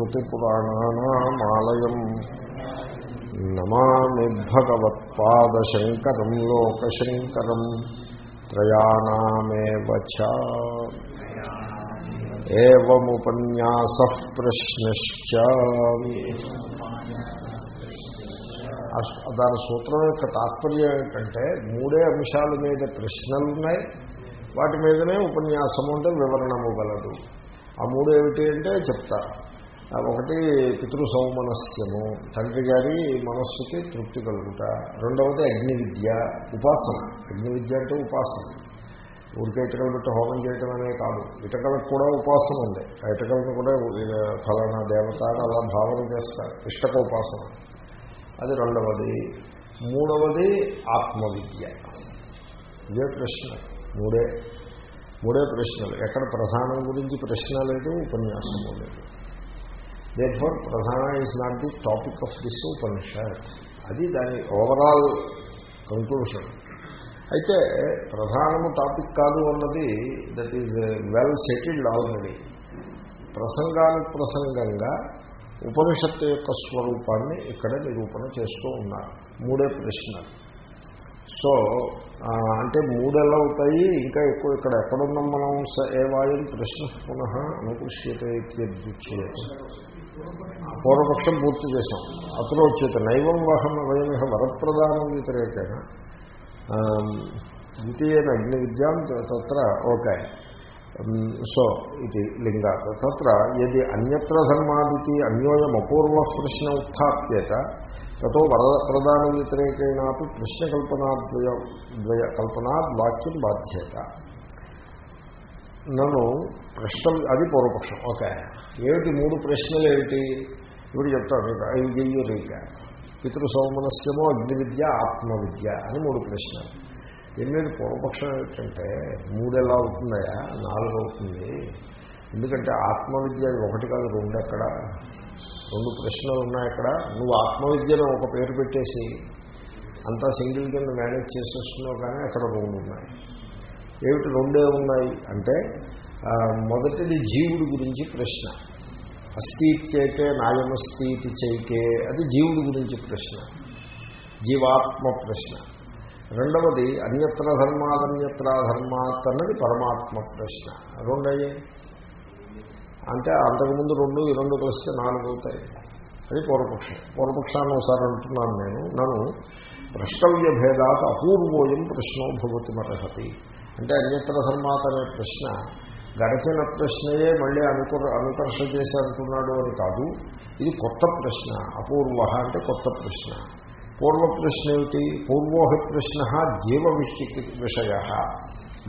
స్మృతిపురాణానామాలయం నమామి భగవత్పాదశంకరం లోకశంకరం. త్రయాణామేవ చ. ఏముపన్యాస ప్రశ్నశ్చ దాని సూత్రం యొక్క తాత్పర్యం ఏంటంటే మూడే అంశాల మీద ప్రశ్నలు ఉన్నాయి వాటి మీదనే ఉపన్యాసము అంటే వివరణము గలదు. ఆ మూడు ఏమిటి అంటే చెప్తా ఒకటి పితృ సౌమనస్యము తండ్రి గారి మనస్సుకి తృప్తి కలుగుట. రెండవది అగ్ని విద్య ఉపాసన. అగ్ని విద్య అంటే ఉపాసన. ఊరికే ఇటకలు పెట్టి హోమం చేయటం అనే కాదు. ఇటకలకు కూడా ఉపాసన ఉంది. ఆ ఇటకలను కూడా ఫలానా దేవత అలా భావన చేస్తారు. ఇష్టక ఉపాసన. అది రెండవది. మూడవది ఆత్మవిద్య. ఇదే ప్రశ్న. మూడే. మూడే ప్రశ్నలు. ఎక్కడ ప్రధానం గురించి ప్రశ్న లేదు ఉపన్యాసము లేదు. దేట్ ప్రధాన is not the topic of this Upanishad అది దాని ఓవరాల్ కంక్లూషన్ అయితే ప్రధానము టాపిక్ కాదు అన్నది that is well settled already ప్రసంగానుప్రసంగంగా ఉపనిషత్తు యొక్క స్వరూపాన్ని ఇక్కడ నిరూపణ చేస్తూ ఉన్నారు. మూడే ప్రశ్నలు. సో అంటే మూడెలా అవుతాయి ఇంకా ఎక్కువ ఇక్కడ ఎక్కడున్నాం మనం స వాయుని ప్రశ్న పునః అనుకృష్యతే పూర్వపక్షం పూర్తి చేశాం. అతరోచ్యత నైవం వహం వయమిహ వరప్రదానం వ్యతిరేకేన ద్వితీయన అగ్ని విద్యాం తత్ర ఓకే. సో ఇది లింగాత్ తత్ర ఏది అన్యత్ర ధర్మాదితి అన్యోయం అపూర్వ ప్రశ్న ఉత్థాప్యేత తతో వరప్రదాన వ్యతిరేకైనాపి ప్రశ్నకల్పనాద్వయ ద్వయ కల్పనాద్ వాక్యం బాధ్యత. నన్ను ప్రశ్నలు అది పూర్వపక్షం. ఓకే. ఏమిటి మూడు ప్రశ్నలు ఏమిటి? ఇప్పుడు చెప్తాను మీకు రేఖ. రీక పితృ సౌమనస్యము అగ్ని విద్య ఆత్మవిద్య అని మూడు ప్రశ్నలు. దీని మీద పూర్వపక్షం ఏమిటంటే మూడు ఎలా అవుతుందయా నాలుగు అవుతుంది. ఎందుకంటే ఆత్మవిద్య ఒకటి కాదు రెండు ఎక్కడ? రెండు ప్రశ్నలు ఉన్నాయి అక్కడ. నువ్వు ఆత్మవిద్యను ఒక పేరు పెట్టేసి అంతా సింగిల్ కింద మేనేజ్ చేసేస్తున్నావు కానీ అక్కడ రెండు ఉన్నాయి. ఏమిటి రెండే ఉన్నాయి? అంటే మొదటిది జీవుడి గురించి ప్రశ్న. అస్థిత్యైతే నాయమస్థితి చైకే అది జీవుడి గురించి ప్రశ్న. జీవాత్మ ప్రశ్న. రెండవది అన్యత్ర ధర్మాదన్యత్ర ధర్మాత్ అన్నది పరమాత్మ ప్రశ్న. రెండయ్యే? అంటే అంతకుముందు రెండు ఈ రెండు కలిస్తే నాలుగు అవుతాయి. అది పూర్వపక్షం. పూర్వపక్షాన్ని ఒకసారి అంటున్నాను నేను. నన్ను ద్రష్టవ్య భేదాత్ అపూర్వోయం ప్రశ్నో భవతి మరహతి అంటే అన్యత్ర ధర్మాత్ అనే ప్రశ్న. గడచిన ప్రశ్నయే మళ్ళీ అనుకర అనుకర్ష చేసి అంటున్నాడు అని కాదు. ఇది కొత్త ప్రశ్న. అపూర్వ అంటే కొత్త ప్రశ్న. పూర్వ ప్రశ్న ఏమిటి పూర్వోహ ప్రశ్న జీవ విషయ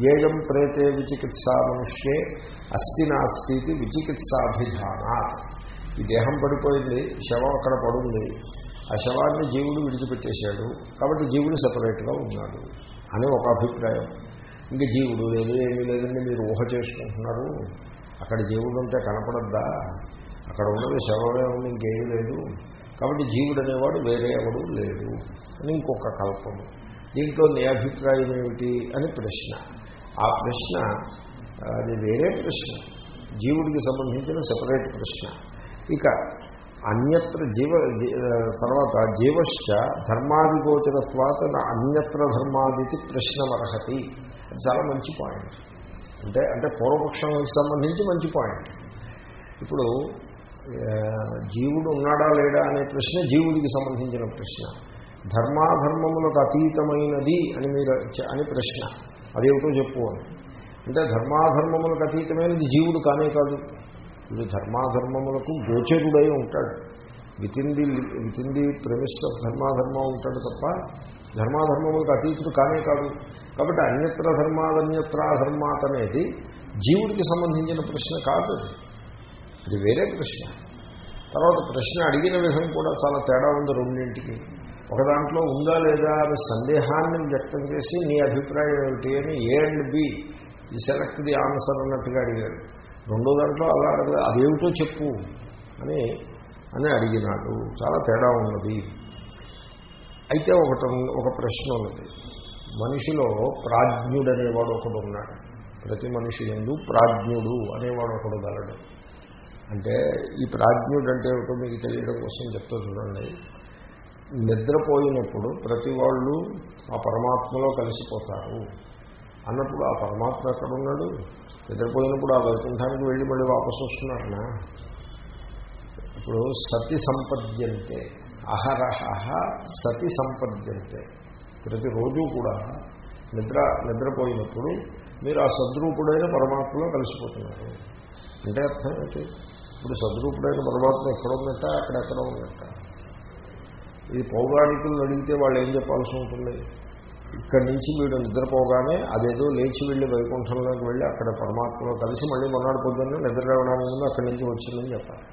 ఏయం ప్రేతే విచికిత్సా మనుష్యే అస్థి నాస్తి విచికిత్సాభిధానా ఈ దేహం పడిపోయింది శవం అక్కడ పడుంది. ఆ శవాన్ని జీవుడు విడిచిపెట్టేశాడు. కాబట్టి జీవుడు సపరేట్గా ఉన్నాడు అని ఒక అభిప్రాయం. ఇంక జీవుడు లేదు ఏమీ లేదండి మీరు ఊహ చేసుకుంటున్నారు. అక్కడ జీవుడు ఉంటే కనపడద్దా? అక్కడ ఉన్నది శవమే ఉంది ఇంకేమీ లేదు. కాబట్టి జీవుడు అనేవాడు వేరే ఎవడు లేడు అని ఇంకొక కల్పము దీంట్లో నీ అభిప్రాయం ఏమిటి అని ప్రశ్న. ఆ ప్రశ్న అది వేరే ప్రశ్న. జీవుడికి సంబంధించిన సపరేట్ ప్రశ్న. ఇక అన్యత్ర జీవ తర్వాత జీవశ్చ ధర్మాదిగోచరత్వాత అన్యత్ర ధర్మాదితి ప్రశ్నమర్హతి. అది చాలా మంచి పాయింట్. అంటే అంటే పూర్వపక్షానికి సంబంధించి మంచి పాయింట్. ఇప్పుడు జీవుడు ఉన్నాడా లేడా అనే ప్రశ్న జీవుడికి సంబంధించిన ప్రశ్న. ధర్మాధర్మములకు అతీతమైనది అని మీరు అని ప్రశ్న. అదేమిటో చెప్పు అని. అంటే ధర్మాధర్మములకు అతీతమైనది జీవుడు కానే కాదు. ఇది ధర్మాధర్మములకు గోచరుడై ఉంటాడు. Within the within the premise of ధర్మాధర్మం ఉంటాడు తప్ప ధర్మాధర్మములకు అతీతుడు కానే కాదు కాబట్టి అన్యత్ర ధర్మాదన్యత్ర ధర్మాత్ అనేది జీవుడికి సంబంధించిన ప్రశ్న కాదు. అది వేరే ప్రశ్న. తర్వాత ప్రశ్న అడిగిన విధం కూడా చాలా తేడా ఉంది రెండింటికి. ఒక దాంట్లో ఉందా లేదా అనే సందేహాన్ని వ్యక్తం చేసి నీ అభిప్రాయం ఏమిటి అని A and B E select the answer అన్నట్టుగా అడిగాడు. రెండో దాంట్లో అలా అడగ అదేమిటో చెప్పు అని అని అడిగినాడు. చాలా తేడా ఉన్నది. అయితే ఒకటి ఒక ప్రశ్న ఉన్నది. మనిషిలో ప్రాజ్ఞుడు అనేవాడు ఒకడు ఉన్నాడు ప్రతి మనిషి ఎందు ప్రాజ్ఞుడు అనేవాడు ఒకడు గలడు. అంటే ఈ ప్రాజ్ఞుడు అంటే ఏమిటో మీకు తెలియడం కోసం చెప్తూ చూడండి. నిద్రపోయినప్పుడు ప్రతి వాళ్ళు ఆ పరమాత్మలో కలిసిపోతారు. అన్నప్పుడు ఆ పరమాత్మ ఎక్కడ ఉన్నాడు? నిద్రపోయినప్పుడు ఆ వైకుంఠానికి వెళ్ళి మళ్ళీ వాపసు వస్తున్నారనా ఇప్పుడు సతి సంపద్యంతే. అహరహ సతి సంపద్యంతే. ప్రతిరోజు కూడా నిద్ర నిద్రపోయినప్పుడు మీరు ఆ సద్రూపుడైన పరమాత్మలో కలిసిపోతున్నారు. అంటే అర్థం ఏంటి? ఇప్పుడు సద్రూపుడైన పరమాత్మ ఎక్కడ ఉన్నట్ట అక్కడెక్కడ ఉన్నట్ట ఇది పౌరాణికులను అడిగితే వాళ్ళు ఏం చెప్పాల్సి ఉంటుంది? ఇక్కడి నుంచి వీడు నిద్రపోగానే అదేదో లేచి వెళ్ళి వైకుంఠంలోకి వెళ్ళి అక్కడ పరమాత్మలో కలిసి మళ్ళీ మొన్నటి పొద్దున్న నిద్ర రావడానికి ముందు అక్కడి నుంచి వచ్చిందని చెప్పాలి.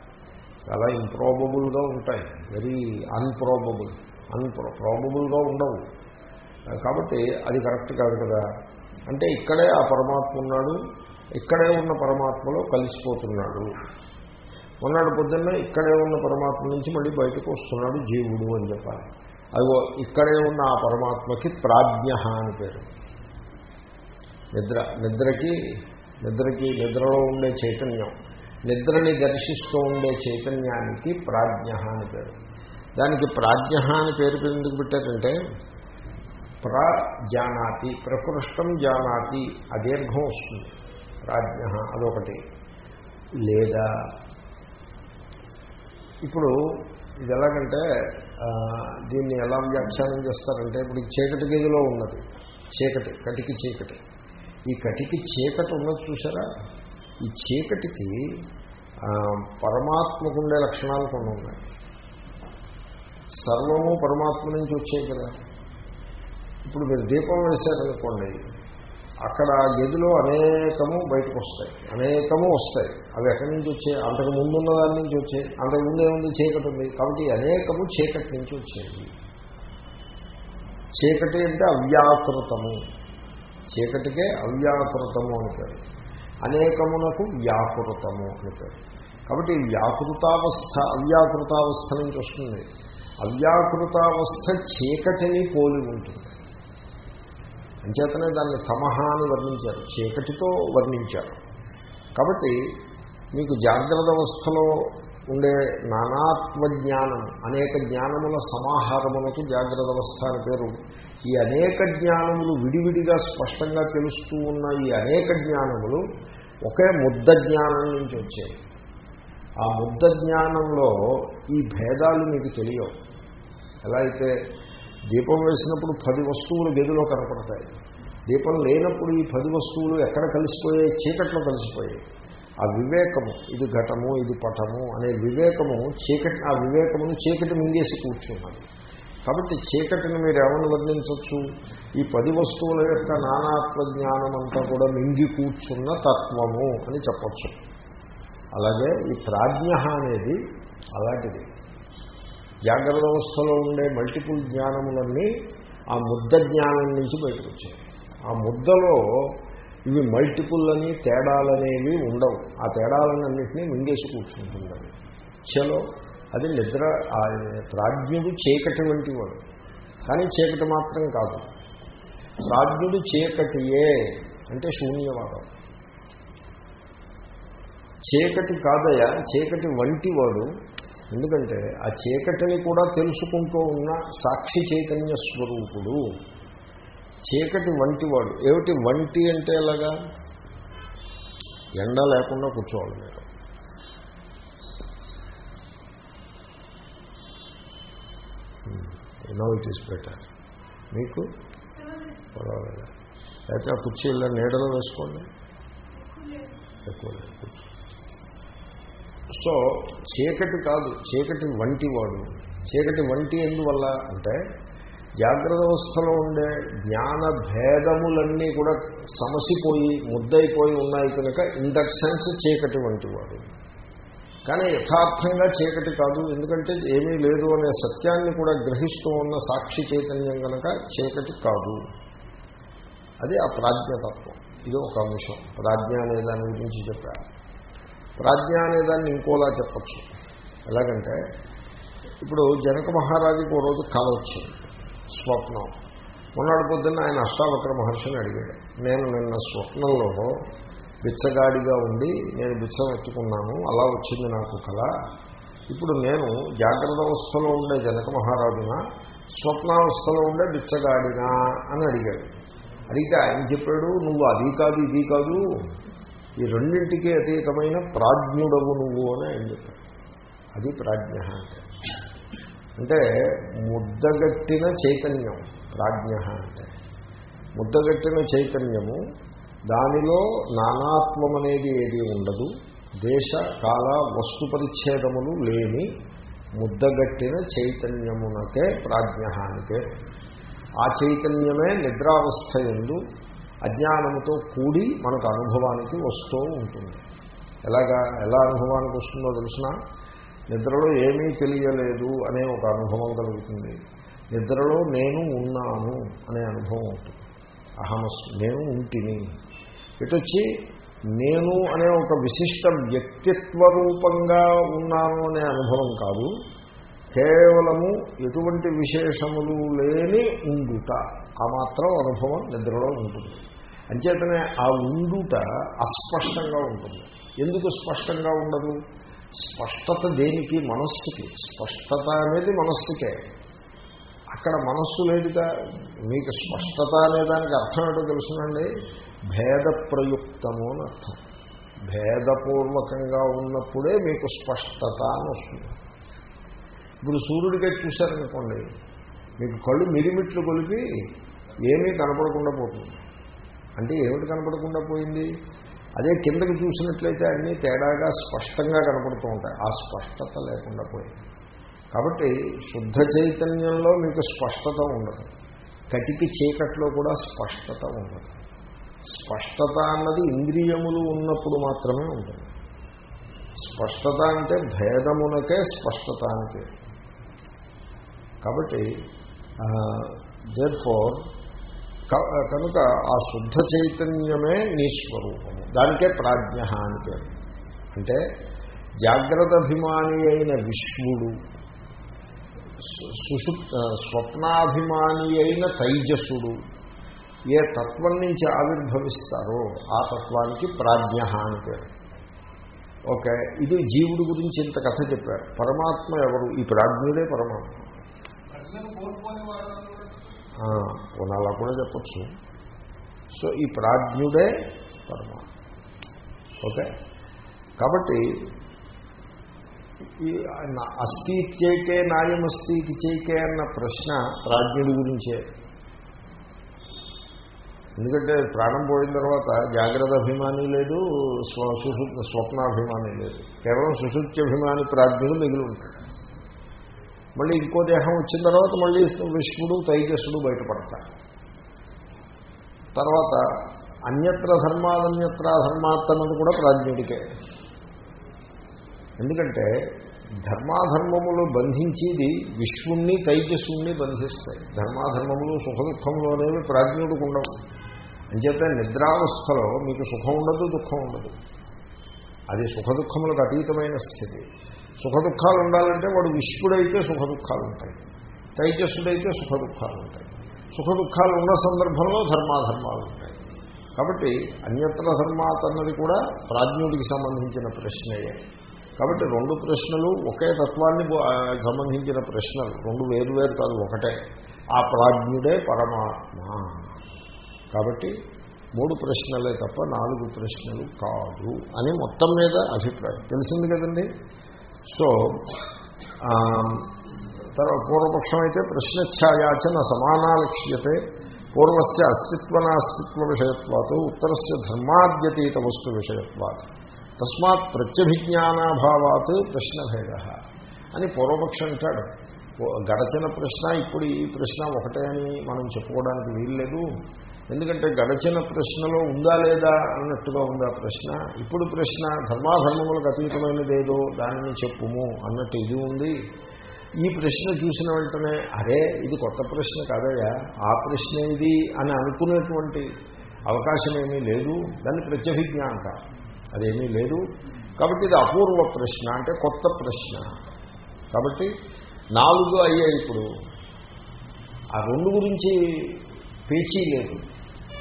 చాలా ఇంప్రాబబుల్గా ఉంటాయి. వెరీ అన్ప్రాబబుల్ అన్ప్రో ప్రాబబుల్గా ఉండవు. కాబట్టి అది కరెక్ట్ కాదు కదా. అంటే ఇక్కడే ఆ పరమాత్మ ఉన్నాడు ఇక్కడే ఉన్న పరమాత్మలో కలిసిపోతున్నాడు. మొన్నటి పొద్దున్న ఇక్కడే ఉన్న పరమాత్మ నుంచి మళ్ళీ బయటకు వస్తున్నాడు జీవుడు అని చెప్పాలి. అదిగో ఇక్కడే ఉన్న ఆ పరమాత్మకి ప్రాజ్ఞ అని పేరు. నిద్ర నిద్రకి నిద్రకి నిద్రలో ఉండే చైతన్యం నిద్రని దర్శిస్తూ ఉండే చైతన్యానికి ప్రాజ్ఞ అని పేరు. దానికి ప్రాజ్ఞ అని పేరు ఎందుకు పెట్టారంటే ప్రజానాతి ప్రకృష్టం జానాతి అదీర్ఘం వస్తుంది. ప్రాజ్ఞ అదొకటి. లేదా ఇప్పుడు ఇది ఎలాగంటే దీన్ని ఎలా వ్యాఖ్యానం చేస్తారంటే ఇప్పుడు చీకటి గదిలో ఉన్నది చీకటి కటికి చీకటి. ఈ కటికి చీకటి ఉన్నది చూసారా ఈ చీకటికి పరమాత్మకుండే లక్షణాలు కొన్ని ఉన్నాయి. సర్వము పరమాత్మ నుంచి వచ్చాయి కదా. ఇప్పుడు మీరు దీపం వేశారనుకోండి అక్కడ గదిలో అనేకము బయటకు వస్తాయి అనేకము వస్తాయి. అవి ఎక్కడి నుంచి వచ్చాయి? అంతకు ముందున్న దాని నుంచి వచ్చాయి. అంతకు ముందు ఉంది చీకటి ఉంది. కాబట్టి అనేకము చీకటి నుంచి వచ్చేది చీకటి అంటే అవ్యాకృతము. చీకటికే అవ్యాకృతము అని పేరు. అనేకమునకు వ్యాకృతము అని పేరు. కాబట్టి వ్యాకృతావస్థ అవ్యాకృతావస్థ నుంచి వస్తుంది. అవ్యాకృతావస్థ చీకటిని పోలి ఉంటుంది. అంచేతనే దాన్ని తమహ అని వర్ణించారు. చీకటితో వర్ణించారు. కాబట్టి మీకు జాగ్రత్త అవస్థలో ఉండే నానాత్మ జ్ఞానం అనేక జ్ఞానముల సమాహారములకు జాగ్రత్త అవస్థ అని పేరు. ఈ అనేక జ్ఞానములు విడివిడిగా స్పష్టంగా తెలుస్తూ ఉన్న ఈ అనేక జ్ఞానములు ఒకే ముద్ద జ్ఞానం నుంచి వచ్చాయి. ఆ ముద్ద జ్ఞానంలో ఈ భేదాలు మీకు తెలియవు. ఎలా అయితే దీపం వేసినప్పుడు పది వస్తువులు గదిలో కనపడతాయి. దీపం లేనప్పుడు ఈ పది వస్తువులు ఎక్కడ కలిసిపోయాయి? చీకట్లో కలిసిపోయాయి. ఆ వివేకము ఇది ఘటము ఇది పటము అనే వివేకము చీకటి ఆ వివేకమును చీకటి మింగేసి కూర్చున్నది. కాబట్టి చీకటిని మీరు ఏమని వర్ణించవచ్చు ఈ పది వస్తువుల యొక్క నానాత్మ జ్ఞానం అంతా కూడా మింగి కూర్చున్న తత్వము అని చెప్పచ్చు. అలాగే ఈ ప్రాజ్ఞ అనేది అలాంటిది. జాగ్రత్త అవస్థలో ఉండే మల్టిపుల్ జ్ఞానములన్నీ ఆ ముద్ద జ్ఞానం నుంచి బయటకు వచ్చాయి ఆ ముద్దలో ఇవి మల్టిపుల్ అని తేడాలనేవి ఉండవు. ఆ తేడాలన్నింటినీ మింగేసి కూర్చుంటుందని. చలో అది నిద్ర ప్రాజ్ఞుడు చీకటి వంటి వాడు కానీ చీకటి మాత్రం కాదు. ప్రాజ్ఞుడు చీకటియే అంటే శూన్యవాదం. చీకటి కాదయా చీకటి వంటి వాడు ఎందుకంటే ఆ చీకటిని కూడా తెలుసుకుంటూ ఉన్న సాక్షి చైతన్య స్వరూపుడు చీకటి వంటివాడు. ఏమిటి వంటి అంటే ఎలాగా? ఎండ లేకుండా కూర్చోవాలి మీరు. నో ఇట్ ఈస్ బెటర్ మీకు? పర్వాలేదు. అయితే ఆ కుర్చీల్లో నీడలో వేసుకోండి. ఎక్కువ లేదు. కూర్చో. సో చీకటి కాదు. చీకటి వంటి వాడు. చీకటి వంటి ఎందువల్ల అంటే జాగ్రత్త అవస్థలో ఉండే జ్ఞాన భేదములన్నీ కూడా సమసిపోయి ముద్దయిపోయి ఉన్నాయి కనుక ఇన్ దట్ సెన్స్ చీకటి వంటి వాడు. కానీ యథార్థంగా చీకటి కాదు. ఎందుకంటే ఏమీ లేదు అనే సత్యాన్ని కూడా గ్రహిస్తూ ఉన్న సాక్షి చైతన్యం కనుక చీకటి కాదు. అది ఆ ప్రాజ్ఞతత్వం. ఇది ఒక అంశం. ప్రాజ్ఞ అనే దాని గురించి చెప్పారు. ప్రాజ్ఞ అనే దాన్ని ఇంకోలా చెప్పచ్చు. ఎలాగంటే ఇప్పుడు జనక మహారాజుకి ఓ రోజు కళ వచ్చింది స్వప్నం. మొన్నటి పొద్దున్న ఆయన అష్టావక్ర మహర్షిని అడిగాడు నేను నిన్న స్వప్నంలో బిచ్చగాడిగా ఉండి నేను బిచ్చం ఎత్తుకున్నాను అలా వచ్చింది నాకు కళ ఇప్పుడు నేను జాగ్రత్త అవస్థలో ఉండే జనక మహారాజున స్వప్నావస్థలో ఉండే బిచ్చగాడినా? అని అడిగాడు. అడిగితే ఆయన చెప్పాడు నువ్వు అది కాదు ఇది కాదు. ఈ రెండింటికి అతీతమైన ప్రాజ్ఞుడవు నువ్వు అని ఆయన చెప్పారు అది ప్రాజ్ఞ అంటే. అంటే ముద్దగట్టిన చైతన్యం ప్రాజ్ఞ అంటే. ముద్దగట్టిన చైతన్యము దానిలో నానాత్వం అనేది ఏది ఉండదు. దేశ కాల వస్తు పరిచ్ఛేదములు లేని ముద్దగట్టిన చైతన్యమునకే ప్రాజ్ఞ అంటే. ఆ చైతన్యమే నిద్రావస్థ ఎందు అజ్ఞానముతో కూడి మనకు అనుభవానికి వస్తూ ఉంటుంది. ఎలాగా ఎలా అనుభవానికి వస్తుందో తెలిసిన? నిద్రలో ఏమీ తెలియలేదు అనే ఒక అనుభవం కలుగుతుంది. నిద్రలో నేను ఉన్నాను అనే అనుభవం ఉంటుంది. అహమస్ నేను ఉంటిని. ఇటొచ్చి నేను అనే ఒక విశిష్ట వ్యక్తిత్వ రూపంగా ఉన్నాను అనే అనుభవం కాదు. కేవలము ఎటువంటి విశేషములు లేని ఉండుట. ఆ మాత్రం అనుభవం నిద్రలో ఉంటుంది. అంచేతనే ఆ ఉండుట అస్పష్టంగా ఉంటుంది. ఎందుకు స్పష్టంగా ఉండదు? స్పష్టత దేనికి? మనస్సుకి. స్పష్టత అనేది మనస్సుకే. అక్కడ మనస్సు లేదుగా మీకు స్పష్టత అనే దానికి అర్థం ఏంటో తెలుసునండి. భేద ప్రయుక్తము అని అర్థం. భేదపూర్వకంగా ఉన్నప్పుడే మీకు స్పష్టత అని వస్తుంది. ఇప్పుడు సూర్యుడికి చూశారనుకోండి మీకు కళ్ళు మిరిమిట్లు కొలిపి ఏమీ కనపడకుండా పోతుంది. అంటే ఏమిటి కనపడకుండా పోయింది? అదే కిందకి చూసినట్లయితే అన్నీ తేడాగా స్పష్టంగా కనపడుతూ ఉంటాయి. ఆ స్పష్టత లేకుండా పోయింది. కాబట్టి శుద్ధ చైతన్యంలో మీకు స్పష్టత ఉండదు. కటికి చీకట్లో కూడా స్పష్టత ఉండదు. స్పష్టత అన్నది ఇంద్రియములు ఉన్నప్పుడు మాత్రమే ఉంటుంది. స్పష్టత అంటే భేదమునకే స్పష్టత అంటే. కాబట్టి దేర్ ఫోర్ కనుక ఆ శుద్ధ చైతన్యమే నీ స్వరూపము. దానికే ప్రాజ్ఞ అని పేరు. అంటే జాగ్రత్త అభిమాని అయిన విశ్వడు సుషు స్వప్నాభిమాని అయిన తైజసుడు ఏ తత్వం నుంచి ఆవిర్భవిస్తారో ఆ తత్వానికి ప్రాజ్ఞ అని పేరు. ఓకే ఇది జీవుడి గురించి ఇంత కథ చెప్పారు. పరమాత్మ ఎవరు? ఈ ప్రాజ్ఞుడే పరమాత్మ. పోనీ అలా కూడా చెప్పచ్చు. సో ఈ ప్రాజ్ఞుడే పరమాత్మ ఓకే? కాబట్టి ఈ చేకే నాయమస్తి చైకే అన్న ప్రశ్న ప్రాజ్ఞుడి గురించే. ఎందుకంటే ప్రాణం పోయిన తర్వాత జాగ్రత్త అభిమాని లేదు సుశు స్వప్నాభిమాని లేదు. కేవలం సుశుద్ధ్యభిమాని ప్రాజ్ఞుడు మిగిలి ఉంటాడు. మళ్ళీ ఇంకో దేహం వచ్చిన తర్వాత మళ్ళీ విష్ణుడు తైజస్సుడు బయటపడతారు. తర్వాత అన్యత్ర ధర్మాదన్యత్ర ధర్మాత్ అన్నది కూడా ప్రాజ్ఞుడికే. ఎందుకంటే ధర్మాధర్మములు బంధించేది విశ్వుణ్ణి తైజస్సుణ్ణి బంధిస్తాయి. ధర్మాధర్మములు సుఖ దుఃఖములు అనేవి ప్రాజ్ఞుడికి ఉండవు. అంచేత నిద్రావస్థలో మీకు సుఖం ఉండదు దుఃఖం ఉండదు. అది సుఖ దుఃఖములకు అతీతమైన స్థితి. సుఖ దుఃఖాలు ఉండాలంటే వాడు విశ్వడైతే సుఖ దుఃఖాలు ఉంటాయి తైజస్సుడైతే సుఖ దుఃఖాలు ఉంటాయి సుఖ దుఃఖాలు ఉన్న సందర్భంలో ధర్మాధర్మాలు ఉంటాయి కాబట్టి అన్యత్ర ధర్మాత్ అన్నది కూడా ప్రాజ్ఞుడికి సంబంధించిన ప్రశ్నయే. కాబట్టి రెండు ప్రశ్నలు ఒకే తత్వాన్ని సంబంధించిన ప్రశ్నలు. రెండు వేరు వేరు కాదు ఒకటే. ఆ ప్రాజ్ఞుడే పరమాత్మ. కాబట్టి మూడు ప్రశ్నలే తప్ప నాలుగు ప్రశ్నలు కాదు అని మొత్తం మీద అభిప్రాయం. తెలిసింది కదండి? సో తర్వాత పూర్వపక్షం అయితే ప్రశ్నఛాయాచన సమానాలక్ష్యతే పూర్వస్య అస్తిత్వనాస్తిత్వ విషయత్వాత్ ఉత్తరస్య ధర్మాద్యతీత వస్తు విషయత్వాత్. తస్మాత్ ప్రత్యభిజ్ఞానాభావాత్ ప్రశ్నభేద. అని పూర్వపక్షం అంటాడు గడచిన ప్రశ్న ఇప్పుడు ఈ ప్రశ్న ఒకటే అని మనం చెప్పుకోవడానికి వీల్లేదు. ఎందుకంటే గడచిన ప్రశ్నలో ఉందా లేదా అన్నట్టుగా ఉందా ప్రశ్న. ఇప్పుడు ప్రశ్న ధర్మాధర్మములకు అతీతమైనదేదో దానిని చెప్పుము అన్నట్టు ఇది ఉంది. ఈ ప్రశ్న చూసిన వెంటనే అరే ఇది కొత్త ప్రశ్న కాదయ్యా ఆ ప్రశ్న ఇది అని అనుకునేటువంటి అవకాశం ఏమీ లేదు. దాన్ని ప్రత్యభిజ్ఞ అంట. అదేమీ లేదు. కాబట్టి ఇది అపూర్వ ప్రశ్న అంటే కొత్త ప్రశ్న. కాబట్టి నాలుగు అయ్యాయి ఇప్పుడు. ఆ రెండు గురించి పేచీ లేదు.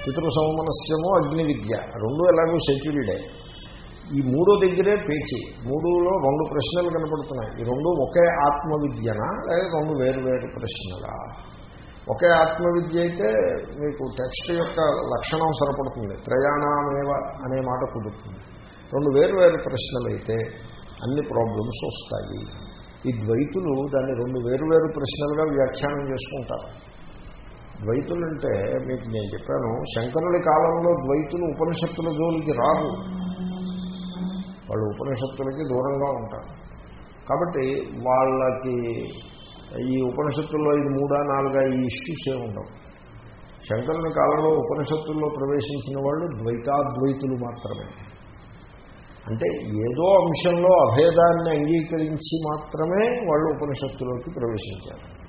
పితృసౌమనస్యము అగ్ని విద్య రెండు ఎలాగో సెటిల్డే ఈ మూడో దగ్గరే పేచి. మూడులో రెండు ప్రశ్నలు కనపడుతున్నాయి. ఈ రెండు ఒకే ఆత్మవిద్యనా? లేదా రెండు వేరు వేరు ప్రశ్నలా? ఒకే ఆత్మవిద్య అయితే మీకు టెక్స్ట్ యొక్క లక్షణం సరిపడుతుంది. త్రయాణమేవ అనే మాట కుదురుతుంది. రెండు వేరు వేరు ప్రశ్నలు అయితే అన్ని ప్రాబ్లమ్స్ వస్తాయి. ఈ ద్వైతులు దాన్ని రెండు వేరు వేరు ప్రశ్నలుగా వ్యాఖ్యానం చేసుకుంటారు. ద్వైతులు అంటే మీకు నేను చెప్పాను శంకరుడి కాలంలో ద్వైతులు ఉపనిషత్తుల జోలికి రారు. వాళ్ళు ఉపనిషత్తులకి దూరంగా ఉంటారు. కాబట్టి వాళ్ళకి ఈ ఉపనిషత్తుల్లో ఇది మూడా నాలుగా ఈ ఇష్యూస్ ఏ ఉండవు. శంకరుని కాలంలో ఉపనిషత్తుల్లో ప్రవేశించిన వాళ్ళు ద్వైతాద్వైతులు మాత్రమే. అంటే ఏదో అంశంలో అభేదాన్ని అంగీకరించి మాత్రమే వాళ్ళు ఉపనిషత్తులోకి ప్రవేశించారు.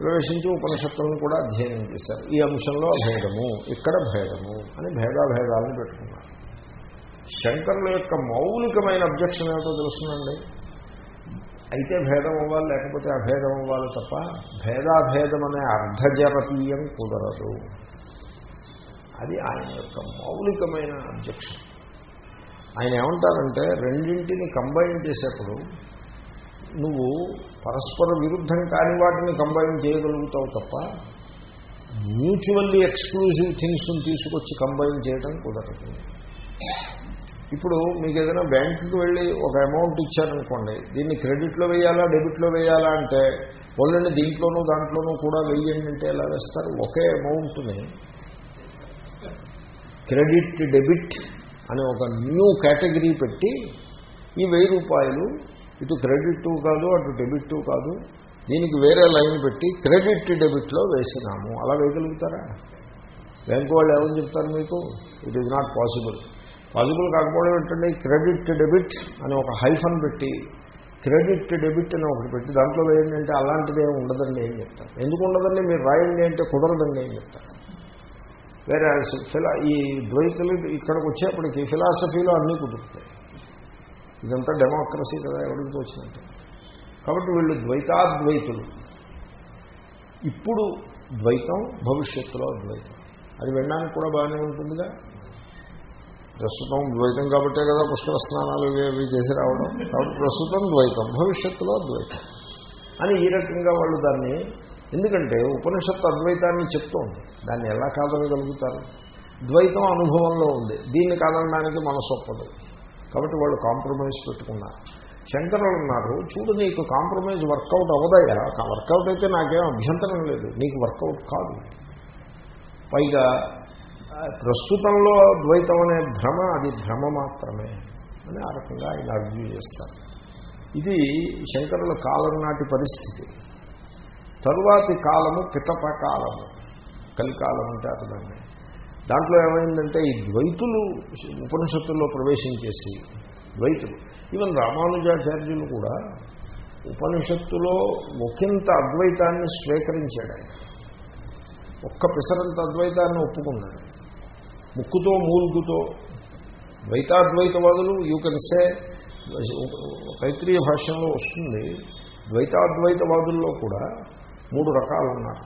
ప్రవేశించి ఉపనిషత్తులను కూడా అధ్యయనం చేశారు. ఈ అంశంలో భేదము ఇక్కడ భేదము అని భేదాభేదాలను పెట్టుకున్నారు. శంకరుల యొక్క మౌలికమైన అబ్జెక్షన్ ఏమిటో తెలుస్తుందండి? అయితే భేదం అవ్వాలి లేకపోతే అభేదం అవ్వాలి తప్ప భేదాభేదం అనే అర్ధజరతీయం కుదరదు. అది ఆయన యొక్క మౌలికమైన అబ్జెక్షన్. ఆయన ఏమంటారంటే రెండింటిని కంబైన్ చేసేప్పుడు నువ్వు పరస్పర విరుద్ధం కాని వాటిని కంబైన్ చేయగలుగుతావు తప్ప మ్యూచువల్లీ ఎక్స్క్లూజివ్ థింగ్స్ని తీసుకొచ్చి కంబైన్ చేయడం కుదరదు. ఇప్పుడు మీకు ఏదైనా బ్యాంకుకి వెళ్ళి ఒక అమౌంట్ ఇచ్చారనుకోండి దీన్ని క్రెడిట్లో వేయాలా డెబిట్లో వేయాలా అంటే వాళ్ళని దీంట్లోనూ దాంట్లోనూ కూడా వెయ్యండి అంటే ఎలా వేస్తారు? ఒకే అమౌంట్ని క్రెడిట్ డెబిట్ అని ఒక న్యూ కేటగిరీ పెట్టి ఈ వెయ్యి రూపాయలు ఇటు క్రెడిట్ కాదు అటు డెబిట్ కాదు. దీనికి వేరే లైన్ పెట్టి క్రెడిట్ డెబిట్లో వేసినాము. అలా వేయగలుగుతారా? బ్యాంకు వాళ్ళు ఏమని చెప్తారు మీకు? It is not possible possible కాకపోవడం ఏంటంటే క్రెడిట్ డెబిట్ అని ఒక హైఫన్ పెట్టి క్రెడిట్ డెబిట్ అని ఒకటి పెట్టి దాంట్లో వేయండి అంటే అలాంటిది ఏమి ఉండదండి ఏం చెప్తారు. ఎందుకు ఉండదండి? మీరు రాయండి అంటే కుదరదండి ఏం చెప్తారు. వేరే ఫిలా ఈ ద్వైతులు ఇక్కడికి వచ్చేప్పటికి ఫిలాసఫీలో అన్నీ కుదురుతాయి. ఇదంతా డెమోక్రసీ కదా ఎవరికి వచ్చినట్టు కాబట్టి వీళ్ళు ద్వైతాద్వైతులు. ఇప్పుడు ద్వైతం భవిష్యత్తులో అద్వైతం. అది వినడానికి కూడా బాగానే ఉంటుందిగా. ప్రస్తుతం ద్వైతం కాబట్టే కదా పుష్కర స్నానాలు ఇవి చేసి రావడం. కాబట్టి ప్రస్తుతం ద్వైతం భవిష్యత్తులో ద్వైతం అని ఈ రకంగా వాళ్ళు దాన్ని ఎందుకంటే ఉపనిషత్తు అద్వైతాన్ని చెప్తోంది దాన్ని ఎలా కాదనగలుగుతారు? ద్వైతం అనుభవంలో ఉంది. దీన్ని కాదనడానికి మనసు ఒప్పదు. కాబట్టి వాళ్ళు కాంప్రమైజ్ పెట్టుకున్నారు. శంకరులు ఉన్నారు చూడు నీకు కాంప్రమైజ్ వర్కౌట్ అవ్వదయ్యా. వర్కౌట్ అయితే నాకేం అభ్యంతరం లేదు. నీకు వర్కౌట్ కాదు. పైగా ప్రస్తుతంలో ద్వైతం అనే భ్రమ అది భ్రమ మాత్రమే. అని ఆ రకంగా ఆయన అర్జు చేస్తారు. ఇది శంకరుల కాలం నాటి పరిస్థితి. తరువాతి కాలము పితప కాలము. కలికాలం అంటారు దాన్ని దాంట్లో ఏమైందంటే ఈ ద్వైతులు ఉపనిషత్తుల్లో ప్రవేశించేసి ద్వైతులు ఈవెన్ రామానుజాచార్యులు కూడా ఉపనిషత్తులో ఒకంత అద్వైతాన్ని స్వీకరించాడు ఆయన. ఒక్క పిసరంత అద్వైతాన్ని ఒప్పుకున్నాడు. ముక్కుతో మూలుగుతో ద్వైతాద్వైతవాదులు యూ కెన్ సే తైత్రీయ భాషలో వస్తుంది ద్వైతాద్వైతవాదుల్లో కూడా మూడు రకాలు ఉన్నారు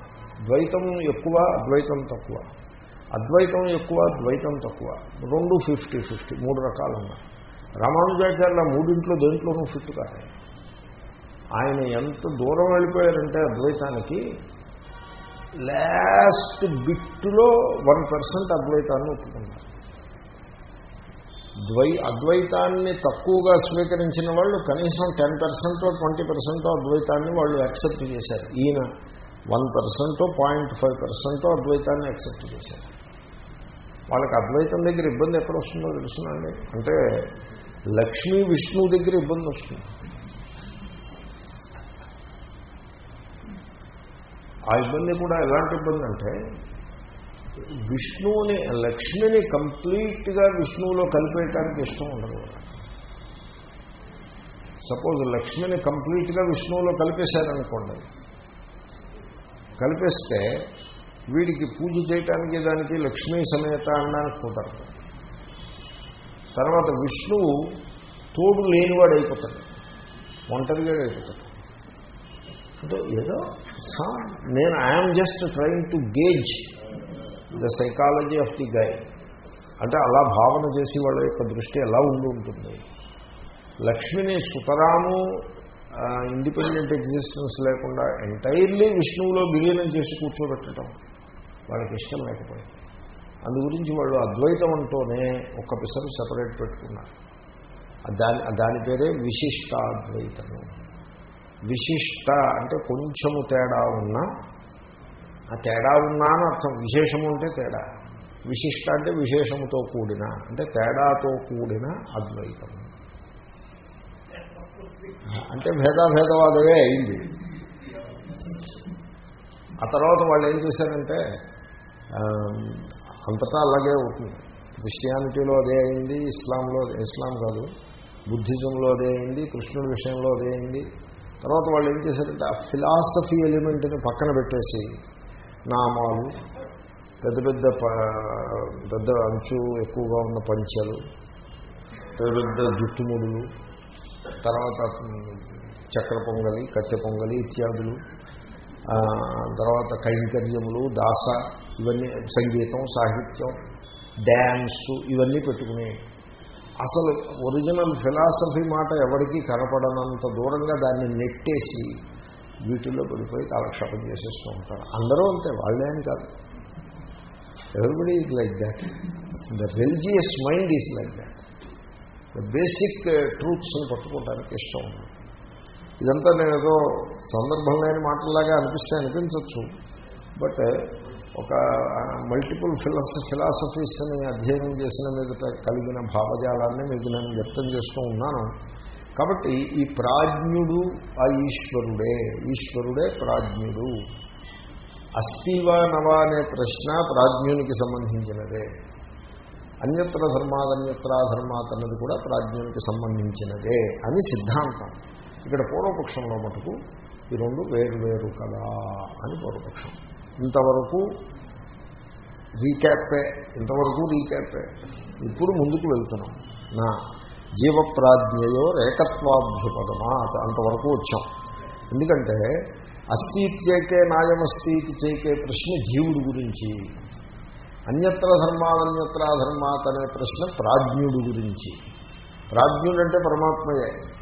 ద్వైతం ఎక్కువ అద్వైతం తక్కువ. అద్వైతం ఎక్కువ ద్వైతం తక్కువ. రెండు ఫిఫ్టీ ఫిఫ్టీ మూడు రకాలు ఉన్నాయి రామానుజాచార్య మూడింట్లో దేంట్లోనూ ఫిట్ కాదు ఆయన ఎంత దూరం వెళ్ళిపోయారంటే అద్వైతానికి లాస్ట్ బిట్టులో వన్ పర్సెంట్ అద్వైతాన్ని ఒప్పుకున్నారు. ద్వై అద్వైతాన్ని తక్కువగా స్వీకరించిన వాళ్ళు కనీసం టెన్ పర్సెంటో ట్వంటీ పర్సెంట్ అద్వైతాన్ని వాళ్ళు యాక్సెప్ట్ చేశారు. ఈయన one percent point five percent అద్వైతాన్ని accept చేశారు. వాళ్ళకి అద్వైతం దగ్గర ఇబ్బంది ఎక్కడ వస్తుందో తెలుసునండి. అంటే లక్ష్మీ విష్ణువు దగ్గర ఇబ్బంది వస్తుంది. ఆ ఇబ్బంది కూడా ఎలాంటి ఇబ్బంది అంటే విష్ణువుని లక్ష్మిని కంప్లీట్గా విష్ణువులో కలిపేయటానికి ఇష్టం ఉండదు సపోజ్ లక్ష్మిని కంప్లీట్గా విష్ణువులో కలిపేశారనుకోండి. కలిపేస్తే వీడికి పూజ చేయటానికి దానికి లక్ష్మీ సమేత అనడానికి కుదరదు తర్వాత విష్ణువు తోడు లేనివాడు అయిపోతాడు ఒంటరిగా అయిపోతాడు. అంటే ఏదో నేను I'm just trying to gauge the psychology of the guy అంటే అలా భావన చేసి వాళ్ళ యొక్క దృష్టి ఎలా ఉండి ఉంటుంది? లక్ష్మిని సుతరాము ఇండిపెండెంట్ ఎగ్జిస్టెన్స్ లేకుండా ఎంటైర్లీ విష్ణువులో విలీనం చేసి కూర్చోబెట్టడం. వాళ్ళకి ఇష్టం లేకపోయింది. అందు గురించి వాళ్ళు అద్వైతం అంటూనే ఒక్క పిసరు సపరేట్ పెట్టుకున్నారు. దాని దాని పేరే విశిష్టాద్వైతము. విశిష్ట అంటే కొంచెము తేడా ఉన్నా ఆ తేడా ఉన్నా అని అర్థం. విశేషము అంటే తేడా. విశిష్ట అంటే విశేషముతో కూడిన అంటే తేడాతో కూడిన అద్వైతము. అంటే భేదాభేదవాదమే అయింది. ఆ తర్వాత వాళ్ళు ఏం చేశారంటే అంతటా అలాగే అవుతుంది క్రిస్టియానిటీలో అదే అయింది ఇస్లాంలో ఇస్లాం కాదు బుద్ధిజంలో అదే అయింది కృష్ణుడి విషయంలో అదే అయింది. తర్వాత వాళ్ళు ఏం చేశారంటే ఆ ఫిలాసఫీ ఎలిమెంట్ని పక్కన పెట్టేసి నామాలు పెద్ద పెద్ద పెద్ద అంచు ఎక్కువగా ఉన్న పంచెలు పెద్ద పెద్ద జుట్టుముడులు తర్వాత చక్ర పొంగలి కట్టె పొంగలి ఇత్యాదులు తర్వాత కైంకర్యములు దాస ఇవన్నీ సంగీతం సాహిత్యం డ్యాన్సు ఇవన్నీ పెట్టుకుని అసలు ఒరిజినల్ ఫిలాసఫీ మాట ఎవరికీ కనపడనంత దూరంగా దాన్ని నెట్టేసి వీటిల్లో పడిపోయి కాలక్షేపం చేసేస్తూ ఉంటారు. అందరూ అంతే వాళ్ళే అని కాదు. Everybody is like that the religious mind is like that the basic ట్రూత్స్ని పట్టుకోవడానికి ఇష్టం ఉంది. ఇదంతా నేను ఏదో సందర్భం లేని మాటలాగా అనిపిస్తే అనిపించవచ్చు బట్ ఒక మల్టిపుల్ ఫిలాస ఫిలాసఫీస్ని అధ్యయనం చేసిన మీదట కలిగిన భావజాలాన్ని మీకు నేను వ్యక్తం చేస్తూ ఉన్నాను. కాబట్టి ఈ ప్రాజ్ఞుడు ఆ ఈశ్వరుడే ఈశ్వరుడే ప్రాజ్ఞుడు. అస్థివా నవా అనే ప్రశ్న ప్రాజ్ఞునికి సంబంధించినదే. అన్యత్ర ధర్మాదన్యత్రా ధర్మాత్ అన్నది కూడా ప్రాజ్ఞునికి సంబంధించినదే అని సిద్ధాంతం. ఇక్కడ పూర్వపక్షంలో మటుకు ఈ రెండు వేరు వేరు కదా అని పూర్వపక్షం. ఇంతవరకు రీక్యాపే ఇంతవరకు రీక్యాపే ఇప్పుడు ముందుకు వెళ్తున్నాం. నా జీవప్రాజ్ఞయో రేకత్వాభ్యుపదమా అంతవరకు వచ్చాం. ఎందుకంటే అస్థిత్యేకే నాయమస్థితి చేకే ప్రశ్న జీవుడి గురించి. అన్యత్ర ధర్మాదన్యత్ర ధర్మాత్ అనే ప్రశ్న ప్రాజ్ఞుడి గురించి. ప్రాజ్ఞుడంటే పరమాత్మయే.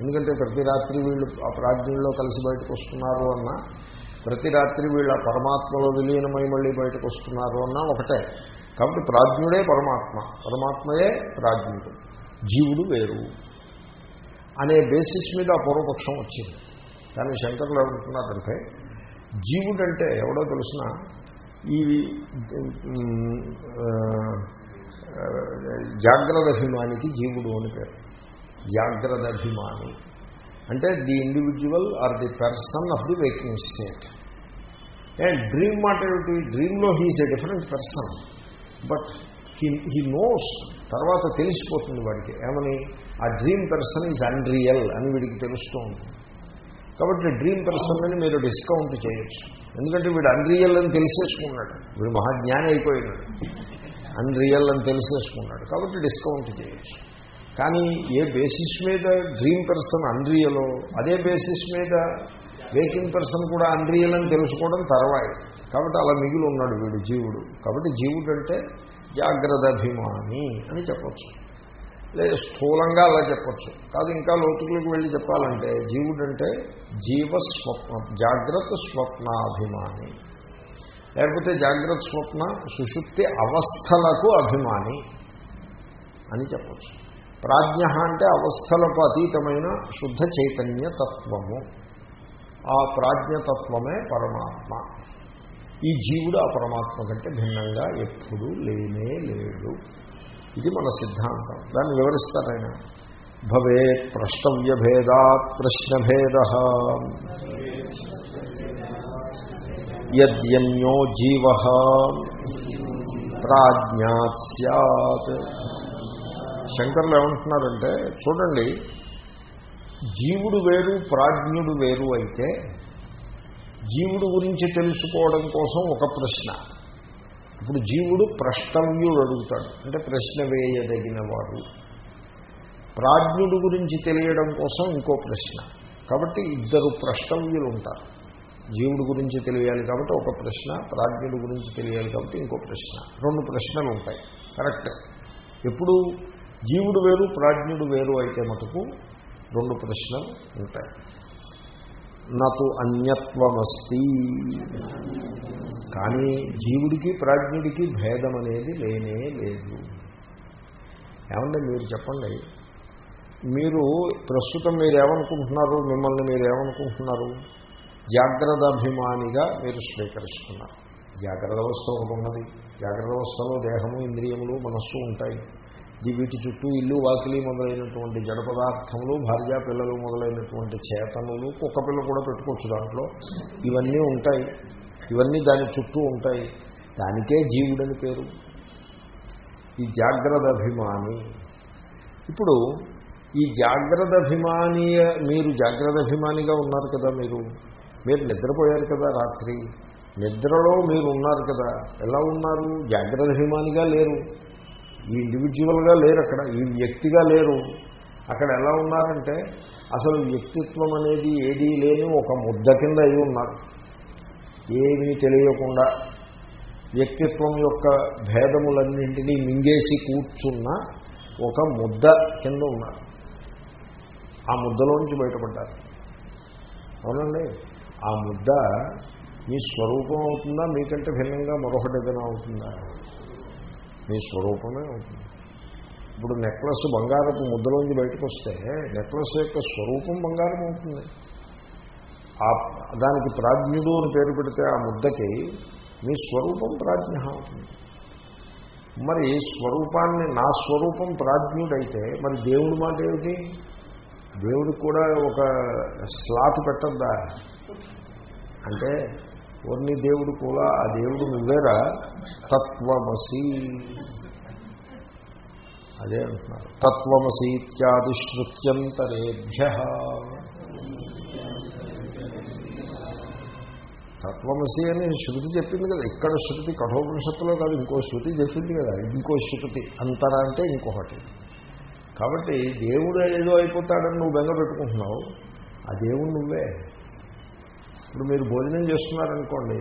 ఎందుకంటే ప్రతి రాత్రి వీళ్ళు ఆ ప్రాజ్ఞుల్లో కలిసి బయటకు వస్తున్నారు అన్న ప్రతి రాత్రి వీళ్ళ పరమాత్మలో విలీనమై మళ్ళీ బయటకు వస్తున్నారు అన్న ఒకటే. కాబట్టి ప్రాజ్ఞుడే పరమాత్మ. పరమాత్మయే ప్రాజ్ఞుడు. జీవుడు వేరు. అనే బేసిస్ మీద ఆ పూర్వపక్షం వచ్చింది. కానీ శంకర్లు ఏమంటున్నారంటే జీవుడంటే ఎవడో తెలిసిన ఈ జాగ్రత్త అభిమానికి జీవుడు అని పేరు. జాగ్రత్త అభిమాని అంటే the individual or the person of the waking state and dream మాట ఏమిటి? డ్రీమ్లో he is a different person but he he knows తర్వాత తెలిసిపోతుంది వాడికి. ఏమని? ఆ డ్రీమ్ పర్సన్ ఈజ్ అన్రియల్ అని వీడికి తెలుస్తూ ఉంటుంది. కాబట్టి డ్రీమ్ పర్సన్ అని మీరు డిస్కౌంట్ చేయొచ్చు. ఎందుకంటే వీడు అన్రియల్ అని తెలిసేసుకున్నాడు. వీడు మహాజ్ఞాని అయిపోయినాడు. అన్రియల్ అని తెలిసేసుకున్నాడు. కాబట్టి డిస్కౌంట్ చేయొచ్చు. కానీ ఏ బేసిస్ మీద డ్రీమ్ పర్సన్ అన్రియలో అదే బేసిస్ మీద వేకింగ్ పర్సన్ కూడా అన్రియల్ అని తెలుసుకోవడం తర్వాయి. కాబట్టి అలా మిగిలి ఉన్నాడు వీడు జీవుడు. కాబట్టి జీవుడు అంటే జాగ్రత్త అభిమాని అని చెప్పచ్చు. లేదా స్థూలంగా అలా చెప్పచ్చు. కాదు ఇంకా లోతుకులకు వెళ్ళి చెప్పాలంటే జీవుడు అంటే జీవ స్వప్న జాగ్రత్త స్వప్నాభిమాని. లేకపోతే జాగ్రత్త స్వప్న సుషుప్తి అవస్థలకు అభిమాని అని చెప్పచ్చు. ప్రాజ్ఞ అంటే అవస్థలకు అతీతమైన శుద్ధ చైతన్య తత్వము. ఆ ప్రాజ్ఞతత్వమే పరమాత్మ. ఈ జీవుడు ఆ పరమాత్మ కంటే భిన్నంగా ఎప్పుడూ లేనే లేడు. ఇది మన సిద్ధాంతం. దాన్ని వివరిస్తారాయన భవే ప్రష్టవ్యభేదాత్ ప్రశ్నభేద యద్యన్యో జీవ. ప్రాజ్ఞాత్ సత్ శంకర్లు ఏమంటున్నారంటే చూడండి జీవుడు వేరు ప్రాజ్ఞుడు వేరు అయితే జీవుడు గురించి తెలుసుకోవడం కోసం ఒక ప్రశ్న. ఇప్పుడు జీవుడు ప్రష్టవ్యుడు అడుగుతాడు. అంటే ప్రశ్న వేయదగిన వాడు ప్రాజ్ఞుడు గురించి తెలియడం కోసం ఇంకో ప్రశ్న. కాబట్టి ఇద్దరు ప్రష్టవ్యులు ఉంటారు. జీవుడి గురించి తెలియాలి కాబట్టి ఒక ప్రశ్న ప్రాజ్ఞుడి గురించి తెలియాలి కాబట్టి ఇంకో ప్రశ్న. రెండు ప్రశ్నలు ఉంటాయి. కరెక్ట్. ఎప్పుడు? జీవుడు వేరు ప్రాజ్ఞుడు వేరు అయితే మటుకు రెండు ప్రశ్నలు ఉంటాయి. నటు అన్యత్వమస్తి. కానీ జీవుడికి ప్రాజ్ఞుడికి భేదం అనేది లేనే లేదు. ఏమంటే మీరు చెప్పండి? మీరు ప్రస్తుతం మీరు ఏమనుకుంటున్నారు మిమ్మల్ని మీరు ఏమనుకుంటున్నారు జాగ్రత్త అభిమానిగా మీరు స్వీకరిస్తున్నారు. జాగ్రత్త అవస్థ ఒకటి ఉన్నది. జాగ్రత్త అవస్థలో దేహము ఇంద్రియములు మనస్సు ఉంటాయి. వీటి చుట్టూ ఇల్లు వాకిలి మొదలైనటువంటి జడ పదార్థములు భార్య పిల్లలు మొదలైనటువంటి చేతనులు కుక్క పిల్ల కూడా పెట్టుకోవచ్చు దాంట్లో. ఇవన్నీ ఉంటాయి. ఇవన్నీ దాని చుట్టూ ఉంటాయి. దానికే జీవుడని పేరు. ఈ జాగ్రత్త అభిమాని. ఇప్పుడు ఈ జాగ్రత్త అభిమాని మీరు జాగ్రత్త అభిమానిగా ఉన్నారు కదా మీరు. మీరు నిద్రపోయారు కదా రాత్రి. నిద్రలో మీరు ఉన్నారు కదా. ఎలా ఉన్నారు? జాగ్రత్త అభిమానిగా లేరు. ఈ ఇండివిజువల్గా లేరు అక్కడ ఈ వ్యక్తిగా లేరు. అక్కడ ఎలా ఉన్నారంటే అసలు వ్యక్తిత్వం అనేది ఏదీ లేని ఒక ముద్ద కింద అయి ఉన్నారు. ఏమీ తెలియకుండా వ్యక్తిత్వం యొక్క భేదములన్నింటినీ మింగేసి కూర్చున్న ఒక ముద్ద కింద ఉన్నారు. ఆ ముద్దలోంచి బయటపడ్డారు. అవునండి ఆ ముద్ద మీ స్వరూపం అవుతుందా మీకంటే భిన్నంగా మరొకటి ఏదైనా అవుతుందా? మీ స్వరూపమే అవుతుంది. ఇప్పుడు నెక్లెస్ బంగారపు ముద్దలోంచి బయటకు వస్తే నెక్లెస్ యొక్క స్వరూపం బంగారం అవుతుంది. ఆ దానికి ప్రాజ్ఞుడు అని పేరు పెడితే ఆ ముద్దకి మీ స్వరూపం ప్రాజ్ఞ అవుతుంది. మరి స్వరూపాన్ని నా స్వరూపం ప్రాజ్ఞుడైతే మరి దేవుడు మాట ఏమిటి? దేవుడికి కూడా ఒక స్లాట్ పెట్టద్దా? అంటే ఓర్ని దేవుడు కూడా ఆ దేవుడు నువ్వేరా? తత్వమసి. అదే అంటున్నారు. తత్వమసి ఇత్యాది శృత్యంతరేభ్య తత్వమసి అని శృతి చెప్పింది కదా. ఇక్కడ శృతి కఠోపనిషత్తులో కాదు ఇంకో శృతి చెప్పింది కదా. ఇంకో శృతి అంతరా అంటే ఇంకొకటి. కాబట్టి దేవుడు ఏదో అయిపోతాడని నువ్వు బెంగ పెట్టుకుంటున్నావు. ఆ దేవుడు నువ్వే. ఇప్పుడు మీరు భోజనం చేస్తున్నారనుకోండి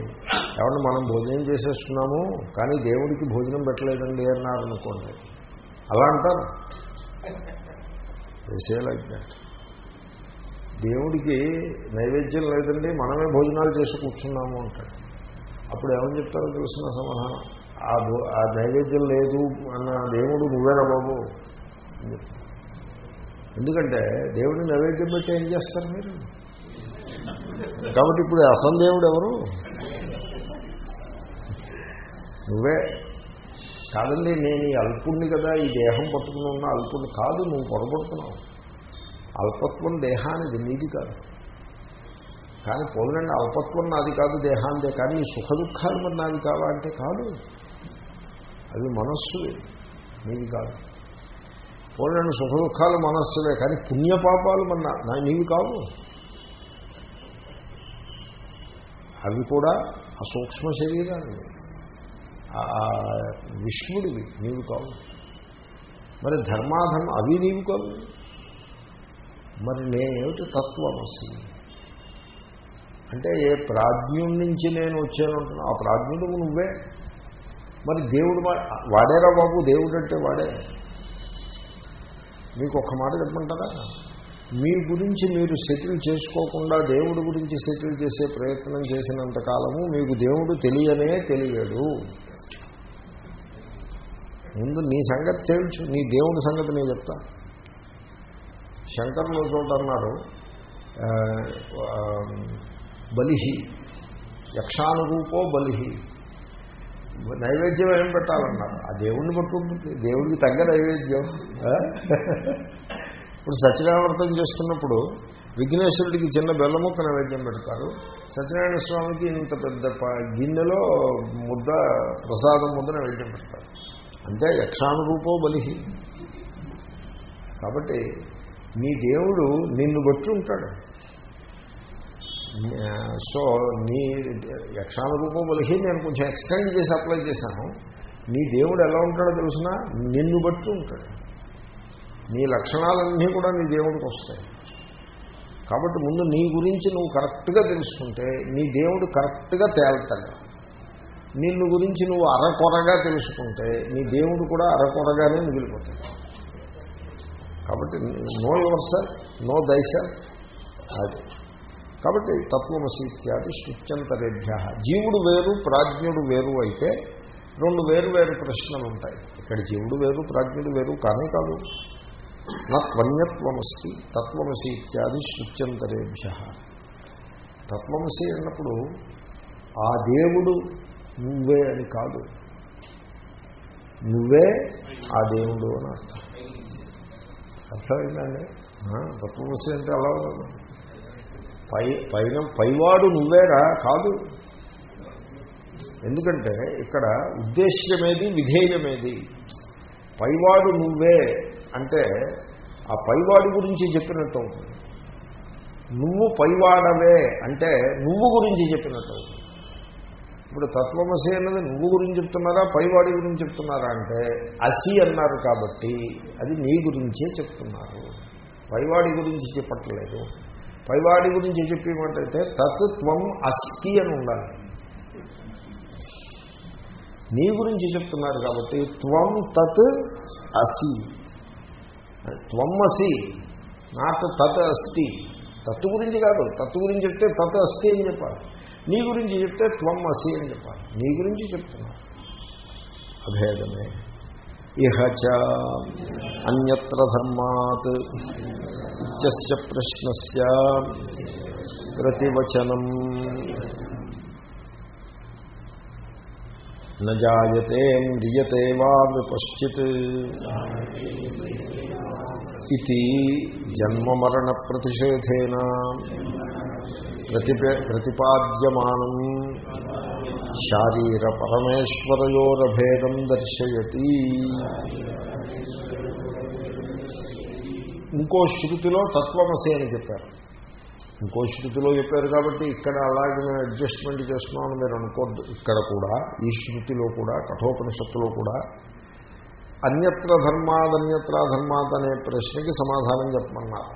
ఎవరిని మనం భోజనం చేసేస్తున్నాము కానీ దేవుడికి భోజనం పెట్టలేదండి అన్నారనుకోండి అలా అంటారు. వేసే లైక్ దాట్ దేవుడికి నైవేద్యం లేదండి మనమే భోజనాలు చేసి కూర్చున్నాము అంటాడు. అప్పుడు ఏమని చెప్తారో తెలిసిన సమాధానం? ఆ భో ఆ నైవేద్యం లేదు అన్న దేవుడు నువ్వేనా బాబు? ఎందుకంటే దేవుడిని నైవేద్యం పెట్టి ఏం చేస్తారు మీరు? కాబట్టి ఇప్పుడు అసలు దేవుడు ఎవరు? నువ్వే. కాదండి నేను ఈ అల్పుణ్ణి కదా ఈ దేహం పట్టుకుని ఉన్న అల్పుణ్ణి కాదు నువ్వు పొరపడుతున్నావు. అల్పత్వం దేహానిది నీది కాదు. కానీ పోలండి అల్పత్వం నాది కాదు దేహానిదే. కానీ ఈ సుఖ దుఃఖాలు మరి నాది కావా అంటే కాదు. అవి మనస్సువే నీది కాదు. పోలండి సుఖ దుఃఖాలు మనస్సులే కానీ పుణ్యపాపాలు మన నీవి కావు. అవి కూడా ఆ సూక్ష్మ శరీరాన్ని ఆ నీవు కావు. మరి ధర్మాధర్మ అవి నీవు కావు. మరి నేనేమిటి తత్వమసి? అంటే ఏ ప్రాజ్ఞం నుంచి నేను వచ్చానంటున్నా ఆ ప్రాజ్ఞుడు నువ్వే. మరి దేవుడు వాడేరా బాబు? దేవుడు అంటే వాడే. మీకు ఒక్క మాట చెప్పమంటారా? మీ గురించి మీరు సెటిల్ చేసుకోకుండా దేవుడి గురించి సెటిల్ చేసే ప్రయత్నం చేసినంత కాలము మీకు దేవుడు తెలియనే తెలియడు. ముందు నీ సంగతి తెలుసు నీ దేవుడి సంగతి నేను చెప్తా. శంకరులు చోట అన్నారు బలిహి యక్షానురూపో బలిహి. నైవేద్యం ఏం పెట్టాలన్నారు? ఆ దేవుణ్ణి పట్టుకుంటుంది దేవుడికి తగ్గ నైవేద్యం. ఇప్పుడు సత్యనారాయణ చేస్తున్నప్పుడు విఘ్నేశ్వరుడికి చిన్న బెల్లముక్క నైవేద్యం పెడతారు. సత్యనారాయణ స్వామికి ఇంత పెద్ద గిన్నెలో ముద్ద ప్రసాదం ముద్ద నైవేద్యం పెడతారు. అంటే యక్షానురూపో బలిహి. కాబట్టి నీ దేవుడు నిన్ను బట్టి ఉంటాడు. సో నీ యక్షానురూపో బలిహి నేను కొంచెం ఎక్స్టెండ్ చేసి అప్లై చేశాను. నీ దేవుడు ఎలా ఉంటాడో తెలుసిన? నిన్ను బట్టి ఉంటాడు. నీ లక్షణాలన్నీ కూడా నీ దేవుడికి వస్తాయి. కాబట్టి ముందు నీ గురించి నువ్వు కరెక్ట్గా తెలుసుకుంటే నీ దేవుడు కరెక్ట్గా తేల్తాడు. నిన్ను గురించి నువ్వు అరకొరగా తెలుసుకుంటే నీ దేవుడు కూడా అరకొరగానే మిగిలిపోతాడు. కాబట్టి know yourself know thyself అది. కాబట్టి తత్వమసి శుత్యంతరేభ్య. జీవుడు వేరు ప్రాజ్ఞుడు వేరు అయితే రెండు వేరు వేరు ప్రశ్నలు ఉంటాయి. ఇక్కడ జీవుడు వేరు ప్రాజ్ఞుడు వేరు కానీ కాదు. నత్వన్యత్వమస్తి తత్వమసి ఇత్యాది శృత్యంతరేభ్య. తత్వమసి అన్నప్పుడు ఆ దేవుడు నువ్వే అని కాదు. నువ్వే ఆ దేవుడు అని అర్థం. అర్థమైందండి? తత్వమసి అంటే అలా ఉండదు. పై పైన పైవాడు నువ్వేరా? కాదు. ఎందుకంటే ఇక్కడ ఉద్దేశ్యమేది విధేయమేది. పైవాడు నువ్వే. అంటే ఆ పైవాడి గురించి చెప్పినట్టు అవుతుంది. నువ్వు పైవాడవే అంటే నువ్వు గురించి చెప్పినట్టు అవుతుంది. ఇప్పుడు తత్వమసి అన్నది నువ్వు గురించి చెప్తున్నారా పైవాడి గురించి చెప్తున్నారా అంటే అసి అన్నారు కాబట్టి అది నీ గురించే చెప్తున్నారు. పైవాడి గురించి చెప్పట్లేదు. పైవాడి గురించి చెప్పేమంటే తత్ త్వం అస్థి అని ఉండాలి. నీ గురించి చెప్తున్నారు కాబట్టి త్వం తత్ అసి. త్వమ్మసి నాకు తత్ అస్థి. తత్తు గురించి కాదు తత్తు గురించి చెప్తే తత్ అస్థి అని చెప్పాలి. నీ గురించి చెప్తే త్వం అసి అని చెప్పాలి. నీ గురించి చెప్తున్నా. అభేదమే. ఇహచ అన్యత్ర ధర్మాత్ ఇత్యస్య ప్రశ్నస్ ప్రతివచనం. నజాయతే మ్రియతే వా విపశ్చిత్. ఇది జన్మమరణ ప్రతిషేధేన ప్రతిపే ప్రతిపాద్యమానం శారీర పరమేశ్వరయోరభేదం దర్శయతి ఇంకో శృతిలో తత్వమసి అని చెప్పారు. ఇంకో శృతిలో చెప్పారు కాబట్టి ఇక్కడ అలాగే మేము అడ్జస్ట్మెంట్ చేస్తున్నామని మీరు అనుకోద్దు. ఇక్కడ కూడా ఈ శృతిలో కూడా కఠోపనిషత్తులో కూడా అన్యత్ర ధర్మాదన్యత్ర ధర్మాత్ అనే ప్రశ్నకి సమాధానం చెప్పమన్నారు.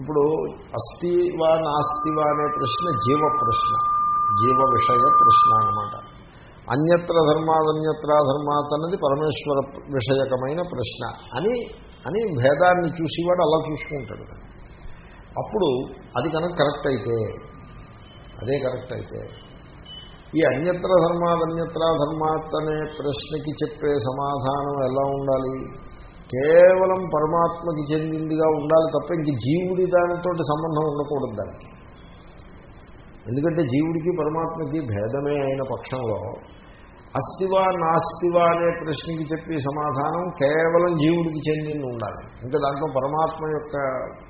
ఇప్పుడు అస్థివా నాస్తివా అనే ప్రశ్న జీవ ప్రశ్న జీవ విషయ ప్రశ్న అనమాట అన్యత్ర ధర్మాదన్యత్ర ధర్మాత్ అన్నది పరమేశ్వర విషయకమైన ప్రశ్న అని అని భేదాన్ని చూసేవాడు అలా చూసుకుంటాడు. అప్పుడు అది కనుక కరెక్ట్ అయితే అదే కరెక్ట్ అయితే ఈ అన్యత్ర ధర్మాదన్యత్ర ధర్మాత్ అనే ప్రశ్నకి చెప్పే సమాధానం ఎలా ఉండాలి? కేవలం పరమాత్మకి చెందిందిగా ఉండాలి తప్ప ఇంక జీవుడి దానితో సంబంధం ఉండకూడదు దానికి. ఎందుకంటే జీవుడికి పరమాత్మకి భేదమే అయిన పక్షంలో అస్తివా నాస్తివా అనే ప్రశ్నకి చెప్పే సమాధానం కేవలం జీవుడికి చెందింది ఉండాలి. ఇంకా దాంట్లో పరమాత్మ యొక్క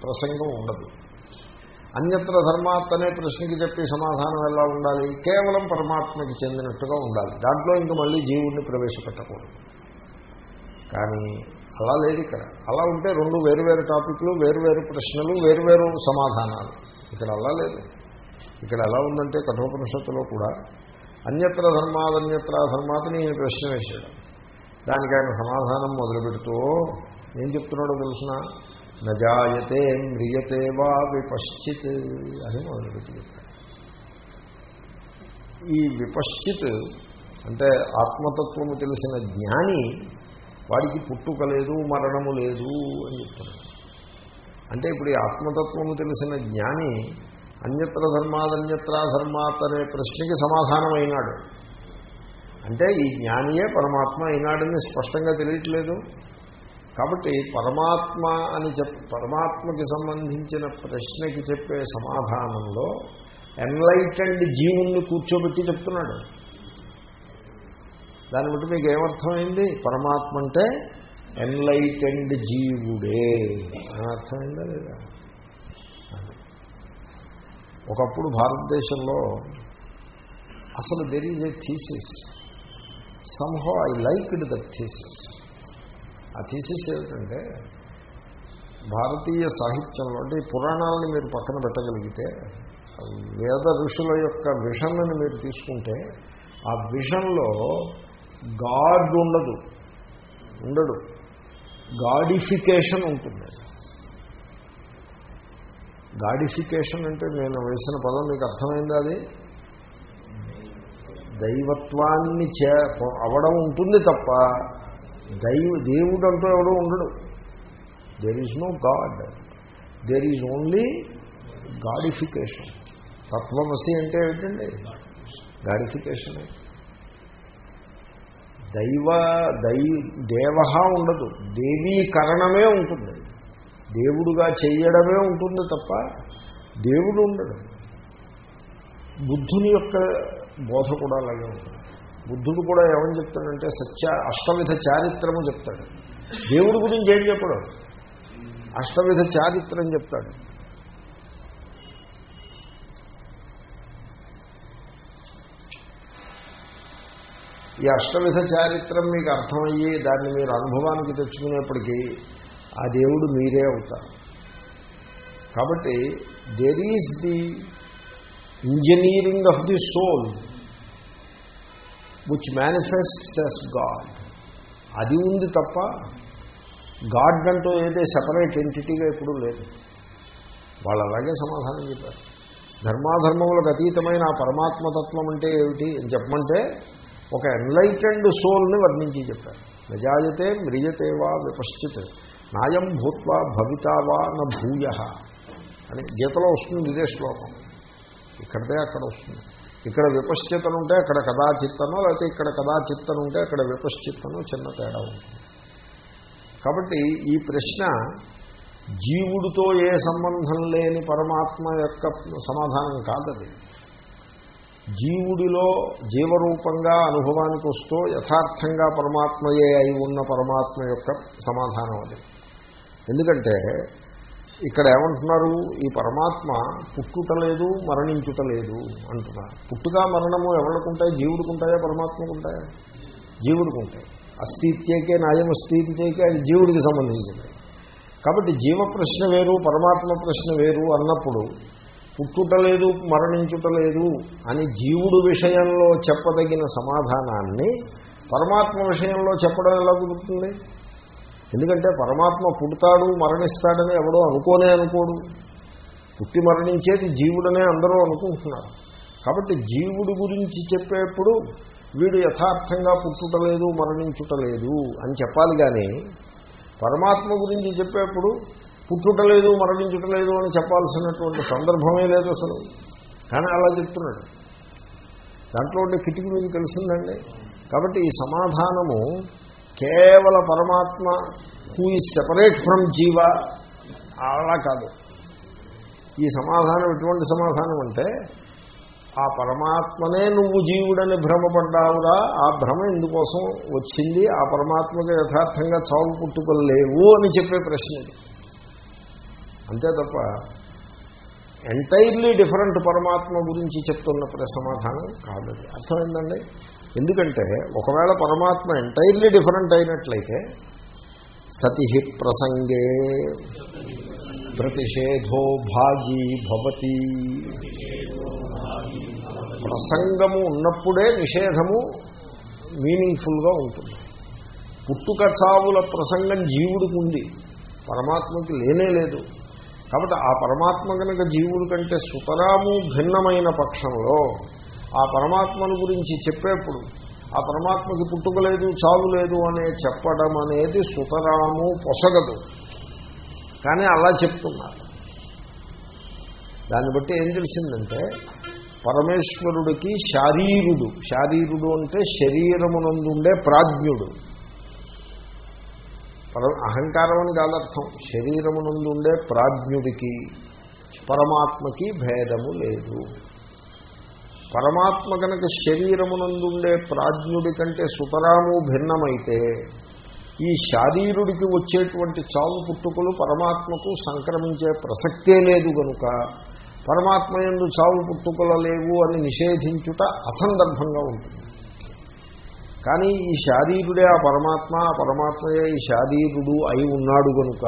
ప్రసంగం ఉండదు. అన్యత్ర ధర్మాత్ అనే ప్రశ్నకి చెప్పే సమాధానం ఎలా ఉండాలి? కేవలం పరమాత్మకి చెందినట్టుగా ఉండాలి. దాంట్లో ఇంక మళ్ళీ జీవుణ్ణి ప్రవేశపెట్టకూడదు. కానీ అలా లేదు ఇక్కడ. అలా ఉంటే రెండు వేరువేరు టాపిక్లు వేరువేరు ప్రశ్నలు వేరువేరు సమాధానాలు. ఇక్కడ అలా లేదు. ఇక్కడ ఎలా ఉందంటే కఠోపనిషత్తులో కూడా అన్యత్ర ధర్మాదన్యత్ర ధర్మాతని ఈయన ప్రశ్న వేశాడు. దానికి ఆయన సమాధానం మొదలుపెడుతూ ఏం చెప్తున్నాడో తెలుసిన? నజాయతే మ్రియతే వా విపశ్చిత్ అని మొదలుపెట్టి చెప్పాడు. ఈ విపశ్చిత్ అంటే ఆత్మతత్వము తెలిసిన జ్ఞాని వాడికి పుట్టుక లేదు మరణము లేదు అని చెప్తున్నాడు అంటే ఇప్పుడు ఈ ఆత్మతత్వము తెలిసిన జ్ఞాని అన్యత్ర ధర్మాదన్యత్రా ధర్మాత్ అనే ప్రశ్నకి సమాధానం అయినాడు అంటే ఈ జ్ఞానియే పరమాత్మ అయినాడని స్పష్టంగా తెలియట్లేదు. కాబట్టి పరమాత్మ అని చెప్ పరమాత్మకి సంబంధించిన ప్రశ్నకి చెప్పే సమాధానంలో ఎన్లైటెండ్ జీవుణ్ణి కూర్చోబెట్టి చెప్తున్నాడు. దాన్ని బట్టి మీకు ఏమర్థమైంది? పరమాత్మ అంటే ఎన్లైటెండ్ జీవుడే. అని అర్థమైందా లేదా? ఒకప్పుడు భారతదేశంలో అసలు there is a thesis somehow I liked the thesis ఆ థీసిస్ ఏమిటంటే భారతీయ సాహిత్యంలో అంటే ఈ పురాణాలను మీరు పక్కన పెట్టగలిగితే వేద ఋషుల యొక్క విషన్లను మీరు తీసుకుంటే ఆ విషన్లో గాడ్ ఉండదు. ఉండడు. గాడిఫికేషన్ ఉంటుంది. గాడిఫికేషన్ అంటే నేను వేసిన పదం మీకు అర్థమైంది అది? దైవత్వాన్ని చే అవడం ఉంటుంది తప్ప దైవ దేవుడు అంటూ ఎవడో ఉండడు. There is no god there is only godification. తత్వమసి అంటే ఏమిటండి గాడిఫికేషన్. దైవ దై దేవ ఉండదు. దేవీకరణమే ఉంటుంది. దేవుడుగా చేయడమే ఉంటుంది తప్ప దేవుడు ఉండడు. బుద్ధుని యొక్క బోధ కూడా అలాగే ఉంటుంది. బుద్ధుడు కూడా ఏమని చెప్తాడంటే సత్య అష్టవిధ చారిత్రము చెప్తాడు. దేవుడి గురించి ఏం చెప్పడు? అష్టవిధ చారిత్రం చెప్తాడు. ఈ అష్టవిధ చారిత్రం మీకు అర్థమయ్యి దాన్ని మీరు అనుభవానికి తెచ్చుకునేప్పటికీ ఆ దేవుడు మీరే అవుతారు. కాబట్టి there is the engineering of the soul which manifests as god అది ఉంది తప్ప గాడ్ అంటూ ఏదే సెపరేట్ ఎంటిటీగా ఎప్పుడూ లేదు. వాళ్ళు అలాగే సమాధానం చెప్పారు. ధర్మాధర్మములకు అతీతమైన ఆ పరమాత్మతత్వం అంటే ఏమిటి అని చెప్పమంటే ఒక ఎన్లైటెండ్ సోల్ని వర్ణించి చెప్పారు. నిజాయతే మ్రియతే వా విపశ్చిత్ నాయం భూత్వా భవితా వా న భూయ అని గీతలో వస్తుంది ఇదే శ్లోకం. ఇక్కడితే అక్కడ వస్తుంది. ఇక్కడ విపశ్చితను ఉంటే అక్కడ కదాచిత్తనో లేకపోతే ఇక్కడ కదాచిత్తను ఉంటే అక్కడ విపశ్చిత్తను చిన్న తేడా ఉంటుంది కాబట్టి ఈ ప్రశ్న జీవుడితో ఏ సంబంధం లేని పరమాత్మ యొక్క సమాధానం కాదది. జీవుడిలో జీవరూపంగా అనుభవానికి వస్తూ యథార్థంగా పరమాత్మయే అయి ఉన్న పరమాత్మ యొక్క సమాధానం అది. ఎందుకంటే ఇక్కడ ఏమంటున్నారు? ఈ పరమాత్మ పుట్టుట లేదు మరణించుట లేదు అంటున్నారు. పుట్టుక మరణము ఎవరికుంటాయి జీవుడికి పరమాత్మకు ఉంటాయా జీవుడికి ఉంటాయి అస్థిత్యకే నాయం అస్థిత్యకే అది జీవుడికి సంబంధించింది. కాబట్టి జీవ ప్రశ్న వేరు పరమాత్మ ప్రశ్న వేరు అన్నప్పుడు పుట్టుట లేదు మరణించుట లేదు అని జీవుడు విషయంలో చెప్పదగిన సమాధానాన్ని పరమాత్మ విషయంలో చెప్పడం ఎలా కుదురుతుంది? ఎందుకంటే పరమాత్మ పుడతాడు మరణిస్తాడని ఎవడో అనుకోనే అనుకోడు. పుట్టి మరణించేది జీవుడనే అందరూ అనుకుంటున్నారు. కాబట్టి జీవుడు గురించి చెప్పేప్పుడు వీడు యథార్థంగా పుట్టుటలేదు మరణించుటలేదు అని చెప్పాలి కానీ పరమాత్మ గురించి చెప్పేప్పుడు పుట్టుటలేదు మరణించుటలేదు అని చెప్పాల్సినటువంటి సందర్భమే లేదు అసలు. కానీ అలా చెప్తున్నాడు. దాంట్లో ఉండే కిటికీ మీకు తెలిసిందండి. కాబట్టి ఈ సమాధానము కేవల పరమాత్మ హూ ఈజ్ సెపరేట్ ఫ్రమ్ జీవ అలా కాదు. ఈ సమాధానం ఎటువంటి సమాధానం అంటే ఆ పరమాత్మనే నువ్వు జీవుడని భ్రమపడ్డావురా ఆ భ్రమ ఇందుకోసం వచ్చింది ఆ పరమాత్మకు యథార్థంగా చావు పుట్టుకోలేవు అని చెప్పే ప్రశ్న ఇది. అంతే తప్ప ఎంటైర్లీ డిఫరెంట్ పరమాత్మ గురించి చెప్తున్న సమాధానం కాదు అర్థమైందండి? ఎందుకంటే ఒకవేళ పరమాత్మ ఎంటైర్లీ డిఫరెంట్ అయినట్లయితే సతి ప్రసంగే ప్రతిషేధో భాగీ భవతి. ప్రసంగము ఉన్నప్పుడే నిషేధము మీనింగ్ఫుల్గా ఉంటుంది. పుట్టుక చావుల ప్రసంగం జీవుడికి ఉంది. పరమాత్మకి లేనే లేదు. కాబట్టి ఆ పరమాత్మ కనుక జీవుడి కంటే సుతరాము భిన్నమైన పక్షంలో ఆ పరమాత్మను గురించి చెప్పేప్పుడు ఆ పరమాత్మకి పుట్టుక లేదు చావు లేదు అనే చెప్పడం అనేది సుతరాము పొసగదు. కానీ అలా చెప్తున్నారు. దాన్ని బట్టి ఏం తెలిసిందంటే పరమేశ్వరుడికి శారీరుడు శారీరుడు అంటే శరీరమునందుండే ప్రాజ్ఞుడు. అహంకారం అని కాదర్థం శరీరమునందుండే ప్రాజ్ఞుడికి పరమాత్మకి భేదము లేదు. పరమాత్మ కనుక శరీరమునందుండే ప్రాజ్ఞుడి కంటే సుతరాము భిన్నమైతే ఈ శారీరుడికి వచ్చేటువంటి చావు పుట్టుకలు పరమాత్మకు సంక్రమించే ప్రసక్తే లేదు కనుక పరమాత్మ ఎందు చావు పుట్టుకలు లేవు అని నిషేధించుట అసందర్భంగా ఉంటుంది. కానీ ఈ శారీరుడే ఆ పరమాత్మ ఆ పరమాత్మయే ఈ శారీరుడు అయి ఉన్నాడు కనుక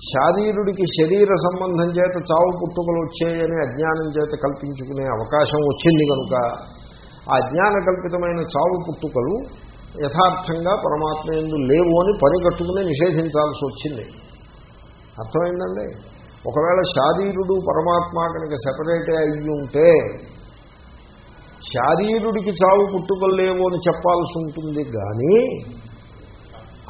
శారీరుడికి శరీర సంబంధం చేత చావు పుట్టుకలు వచ్చాయని అజ్ఞానం చేత కల్పించుకునే అవకాశం వచ్చింది కనుక ఆ అజ్ఞాన కల్పితమైన చావు పుట్టుకలు యథార్థంగా పరమాత్మ ఎందు లేవు అని పనిగట్టుకుని నిషేధించాల్సి వచ్చింది. అర్థమైందండి? ఒకవేళ శారీరుడు పరమాత్మ కనుక సెపరేటే అయ్యి ఉంటే శారీరుడికి చావు పుట్టుకలు లేవు అని చెప్పాల్సి ఉంటుంది కానీ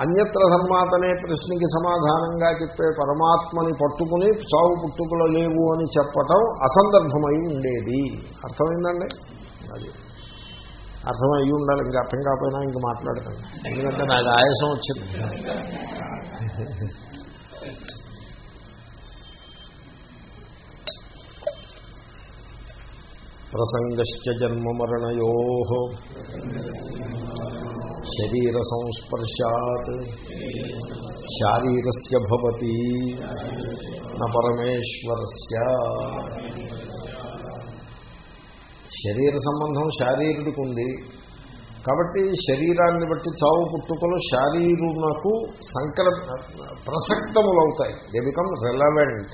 అన్యత్ర ధర్మాత్ అనే ప్రశ్నకి సమాధానంగా చెప్పే పరమాత్మని పట్టుకుని చావు పుట్టుకలు లేవు అని చెప్పటం అసందర్భమై ఉండేది. అర్థమైందండి? అది. అర్థమయ్యి ఉండాలి ఇంకా అర్థం కాకపోయినా ఇంక మాట్లాడతాను ఎందుకంటే నాకు ఆయాసం వచ్చింది. ప్రసంగశ్చ జన్మమరణయో. శరీర సంస్పర్శాత్ శారీరస్య భవతి. న పరమేశ్వరస్య శరీర సంబంధం శారీరుడికి ఉంది. కాబట్టి శరీరాన్ని బట్టి చావు పుట్టుకలు శారీరునకు సంకల ప్రసక్తములవుతాయి. దే బికమ్ రెలవెంట్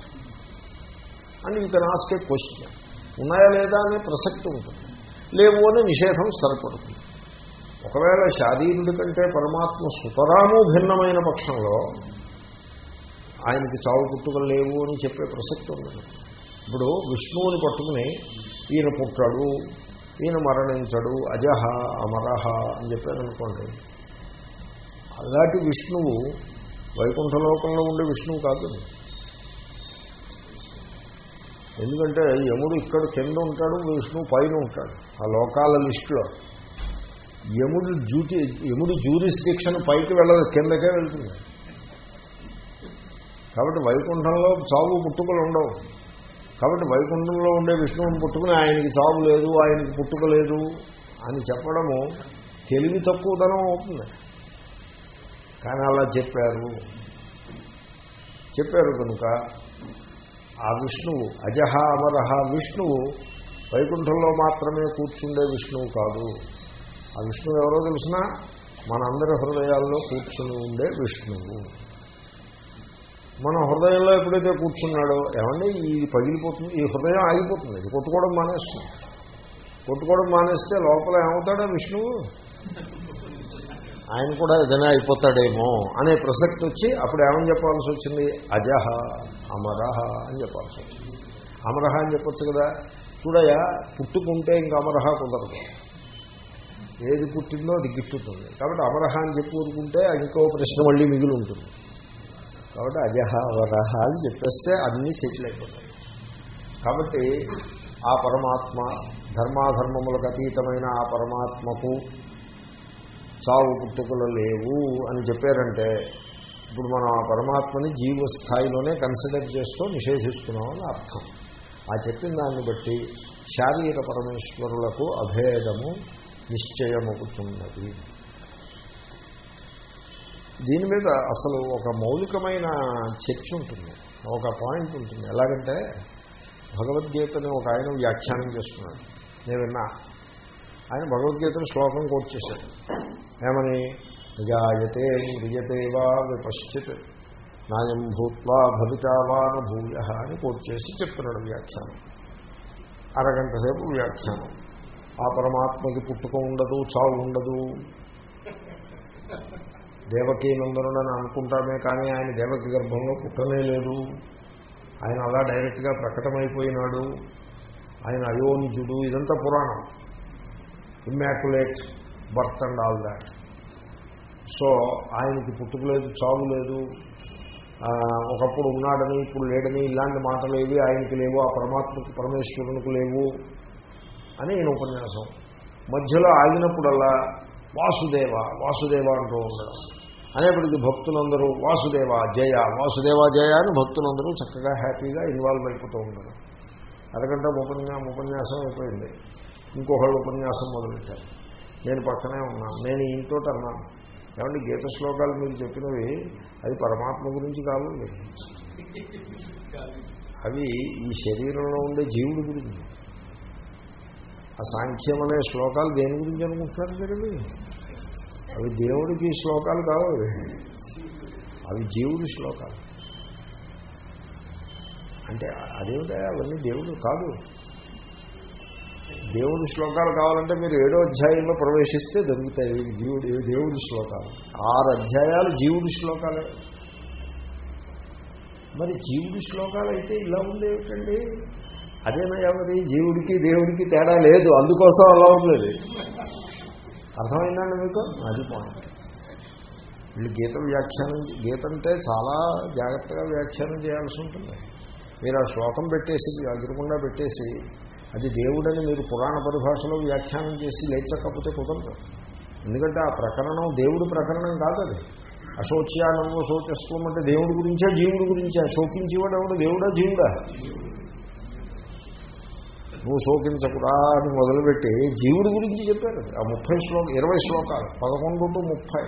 అని you can ask a question ఉన్నాయా లేదా అనే ప్రసక్తి ఉంటుంది. లేవు అని నిషేధం సరిపడుతుంది. ఒకవేళ శారీరుడి కంటే పరమాత్మ సుతరాము భిన్నమైన పక్షంలో ఆయనకి చావు పుట్టుకలు లేవు అని చెప్పే ప్రసక్తి ఉన్నది. ఇప్పుడు విష్ణువుని పట్టుకుని ఈయన పుట్టాడు ఈయన మరణించడు అజహ అమరహ అని చెప్పారనుకోండి అలాంటి విష్ణువు వైకుంఠలోకంలో ఉండే విష్ణువు కాదు. ఎందుకంటే యముడు ఇక్కడ కింద ఉంటాడు విష్ణువు పైన ఉంటాడు. ఆ లోకాల లిస్టులో. యముడు డ్యూటీ యముడు జ్యూరిస్డిక్షన్ పైకి వెళ్ళదు కిందకే వెళ్తుంది. కాబట్టి వైకుంఠంలో చావు పుట్టుకలు ఉండవు. కాబట్టి వైకుంఠంలో ఉండే విష్ణువుని పుట్టుకుని ఆయనకి చావు లేదు ఆయనకి పుట్టుక లేదు అని చెప్పడము తెలివి తక్కువదనం అవుతుంది. కానీ అలా చెప్పారు. చెప్పారు కనుక ఆ విష్ణువు అజహ అమరహ విష్ణువు వైకుంఠంలో మాత్రమే కూర్చుండే విష్ణువు కాదు. ఆ విష్ణువు ఎవరో తెలిసినా మనందరి హృదయాల్లో కూర్చుని ఉండే విష్ణువు. మన హృదయంలో ఎప్పుడైతే కూర్చున్నాడో ఏమంటే ఇది పగిలిపోతుంది ఈ హృదయం ఆగిపోతుంది ఇది కొట్టుకోవడం మానేస్తుంది. కొట్టుకోవడం మానేస్తే లోపల ఏమవుతాడా విష్ణువు? ఆయన కూడా ఏదైనా అయిపోతాడేమో అనే ప్రసక్తి వచ్చి అప్పుడు ఏమని చెప్పాల్సి వచ్చింది? అజహ అమరహ అని చెప్పాల్సి వచ్చింది. అమరహ అని చెప్పొచ్చు కదా. చూడయా పుట్టుకుంటే ఇంకా అమరహ కుదరదు. ఏది పుట్టిందో అది గిట్టుతుంది కాబట్టి అమరహ అని చెప్పి ఊరుకుంటే ఇంకో ప్రశ్న మళ్ళీ మిగిలి ఉంటుంది. కాబట్టి అజహ అవరహ అని చెప్పేస్తే అన్నీ సెటిల్ అయిపోతాయి. కాబట్టి ఆ పరమాత్మ ధర్మాధర్మములకు అతీతమైన ఆ పరమాత్మకు చావు పుట్టుకలు లేవు అని చెప్పారంటే ఇప్పుడు మనం ఆ పరమాత్మని జీవస్థాయిలోనే కన్సిడర్ చేస్తూ నిషేధిస్తున్నామని అర్థం. ఆ చెప్పిన దాన్ని బట్టి శారీర పరమేశ్వరులకు అభేదము నిశ్చయమవుతున్నది. దీని మీద అసలు ఒక మౌలికమైన చర్చ ఉంటుంది ఒక పాయింట్ ఉంటుంది. ఎలాగంటే భగవద్గీతని ఒక ఆయన వ్యాఖ్యానం చేస్తున్నాడు. నేను విన్నా. ఆయన భగవద్గీతను శ్లోకం కోట్ చేశాడు. ఏమని? నిజాయతే మ్రియతే వా విపశ్చిత్. నాయం భూత్వా భవితావాన భూయ అని కోట్ చేసి చెప్తున్నాడు వ్యాఖ్యానం. అరగంట సేపు వ్యాఖ్యానం. ఆ పరమాత్మకి పుట్టుక ఉండదు చావు ఉండదు. దేవకీ నందనుడని అనుకుంటామే కానీ ఆయన దేవకి గర్భంలో పుట్టనే లేదు. ఆయన అలా డైరెక్ట్గా ప్రకటమైపోయినాడు. ఆయన అయోనిజుడు ఇదంతా పురాణం. Immaculate birth and all that. So ఆయనకి పుట్టుక లేదు చావు లేదు. ఒకప్పుడు ఉన్నాడని ఇప్పుడు లేడని ఇలాంటి మాటలు ఏవి ఆయనకి లేవు ఆ పరమాత్మకు పరమేశ్వరునికి లేవు. అని ఈయన ఉపన్యాసం. మధ్యలో ఆగినప్పుడల్లా వాసుదేవ వాసుదేవ అంటూ ఉండడం అనేప్పటికీ భక్తులందరూ వాసుదేవ జయ వాసుదేవ జయ అని భక్తులందరూ చక్కగా హ్యాపీగా ఇన్వాల్వ్ అయిపోతూ ఉండరు అరగంట ఉపన్యా ఉపన్యాసం అయిపోయింది. ఇంకొకళ్ళు ఉపన్యాసం మొదలెట్టారు నేను పక్కనే ఉన్నాను నేను ఇంట్లో అన్నాను ఏమంటే గీత శ్లోకాలు మీరు చెప్పినవి అది పరమాత్మ గురించి కాదు. అవి ఈ శరీరంలో ఉండే జీవుడి గురించి. ఆ సాంఖ్యం అనే శ్లోకాలు దేని గురించి అనుకుంటున్నారు జరిగి అవి దేవుడికి శ్లోకాలు కావు అవి. జీవుడి శ్లోకాలు. అంటే అదేమిటా? అవన్నీ దేవుడు కాదు. దేవుడి శ్లోకాలు కావాలంటే మీరు ఏడో అధ్యాయంలో ప్రవేశిస్తే దొరుకుతాయి. జీవుడు దేవుడి శ్లోకాలు. ఆరు అధ్యాయాలు జీవుడి శ్లోకాలే. మరి జీవుడి శ్లోకాలు అయితే ఇలా ఉంది ఏమిటండి అదేనయ్యా మరి జీవుడికి దేవుడికి తేడా లేదు. అందుకోసం అలా ఉండలేదు అర్థమైందండి మీకు? అది పాయింట్ వీళ్ళు గీత వ్యాఖ్యానం గీత అంటే చాలా జాగ్రత్తగా వ్యాఖ్యానం చేయాల్సి ఉంటుంది. మీరు ఆ శ్లోకం పెట్టేసి ఎదురకుండా పెట్టేసి అది దేవుడని మీరు పురాణ పరిభాషలో వ్యాఖ్యానం చేసి లేచకపోతే కుదరదు. ఎందుకంటే ఆ ప్రకరణం దేవుడు ప్రకరణం కాదు అది. అశోచ్యానము శోచస్వం అంటే దేవుడి గురించే జీవుడి గురించే. శోకించేవాడు ఎవడు? దేవుడా జీవుడా? నువ్వు శోకించకురా అని మొదలుపెట్టి జీవుడి గురించి చెప్పారు. ఆ ముప్పై శ్లోక ఇరవై శ్లోకాలు పదకొండు టు ముప్పై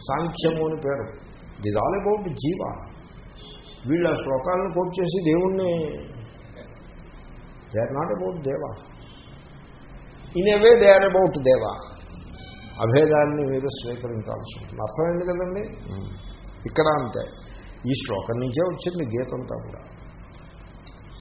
సాంఖ్యము అని పేరు. ఇది ఆల్ అబౌట్ జీవ. వీళ్ళు ఆ శ్లోకాలను కోట్ చేసి దేవుణ్ణి they are not about Deva. In a way they are about Deva. అభేదాన్ని మీరు స్వీకరించాల్సి ఉంటుంది. అర్థమైంది కదండి? ఇక్కడ అంతే. ఈ శ్లోకం నుంచే వచ్చింది గీతంతా కూడా.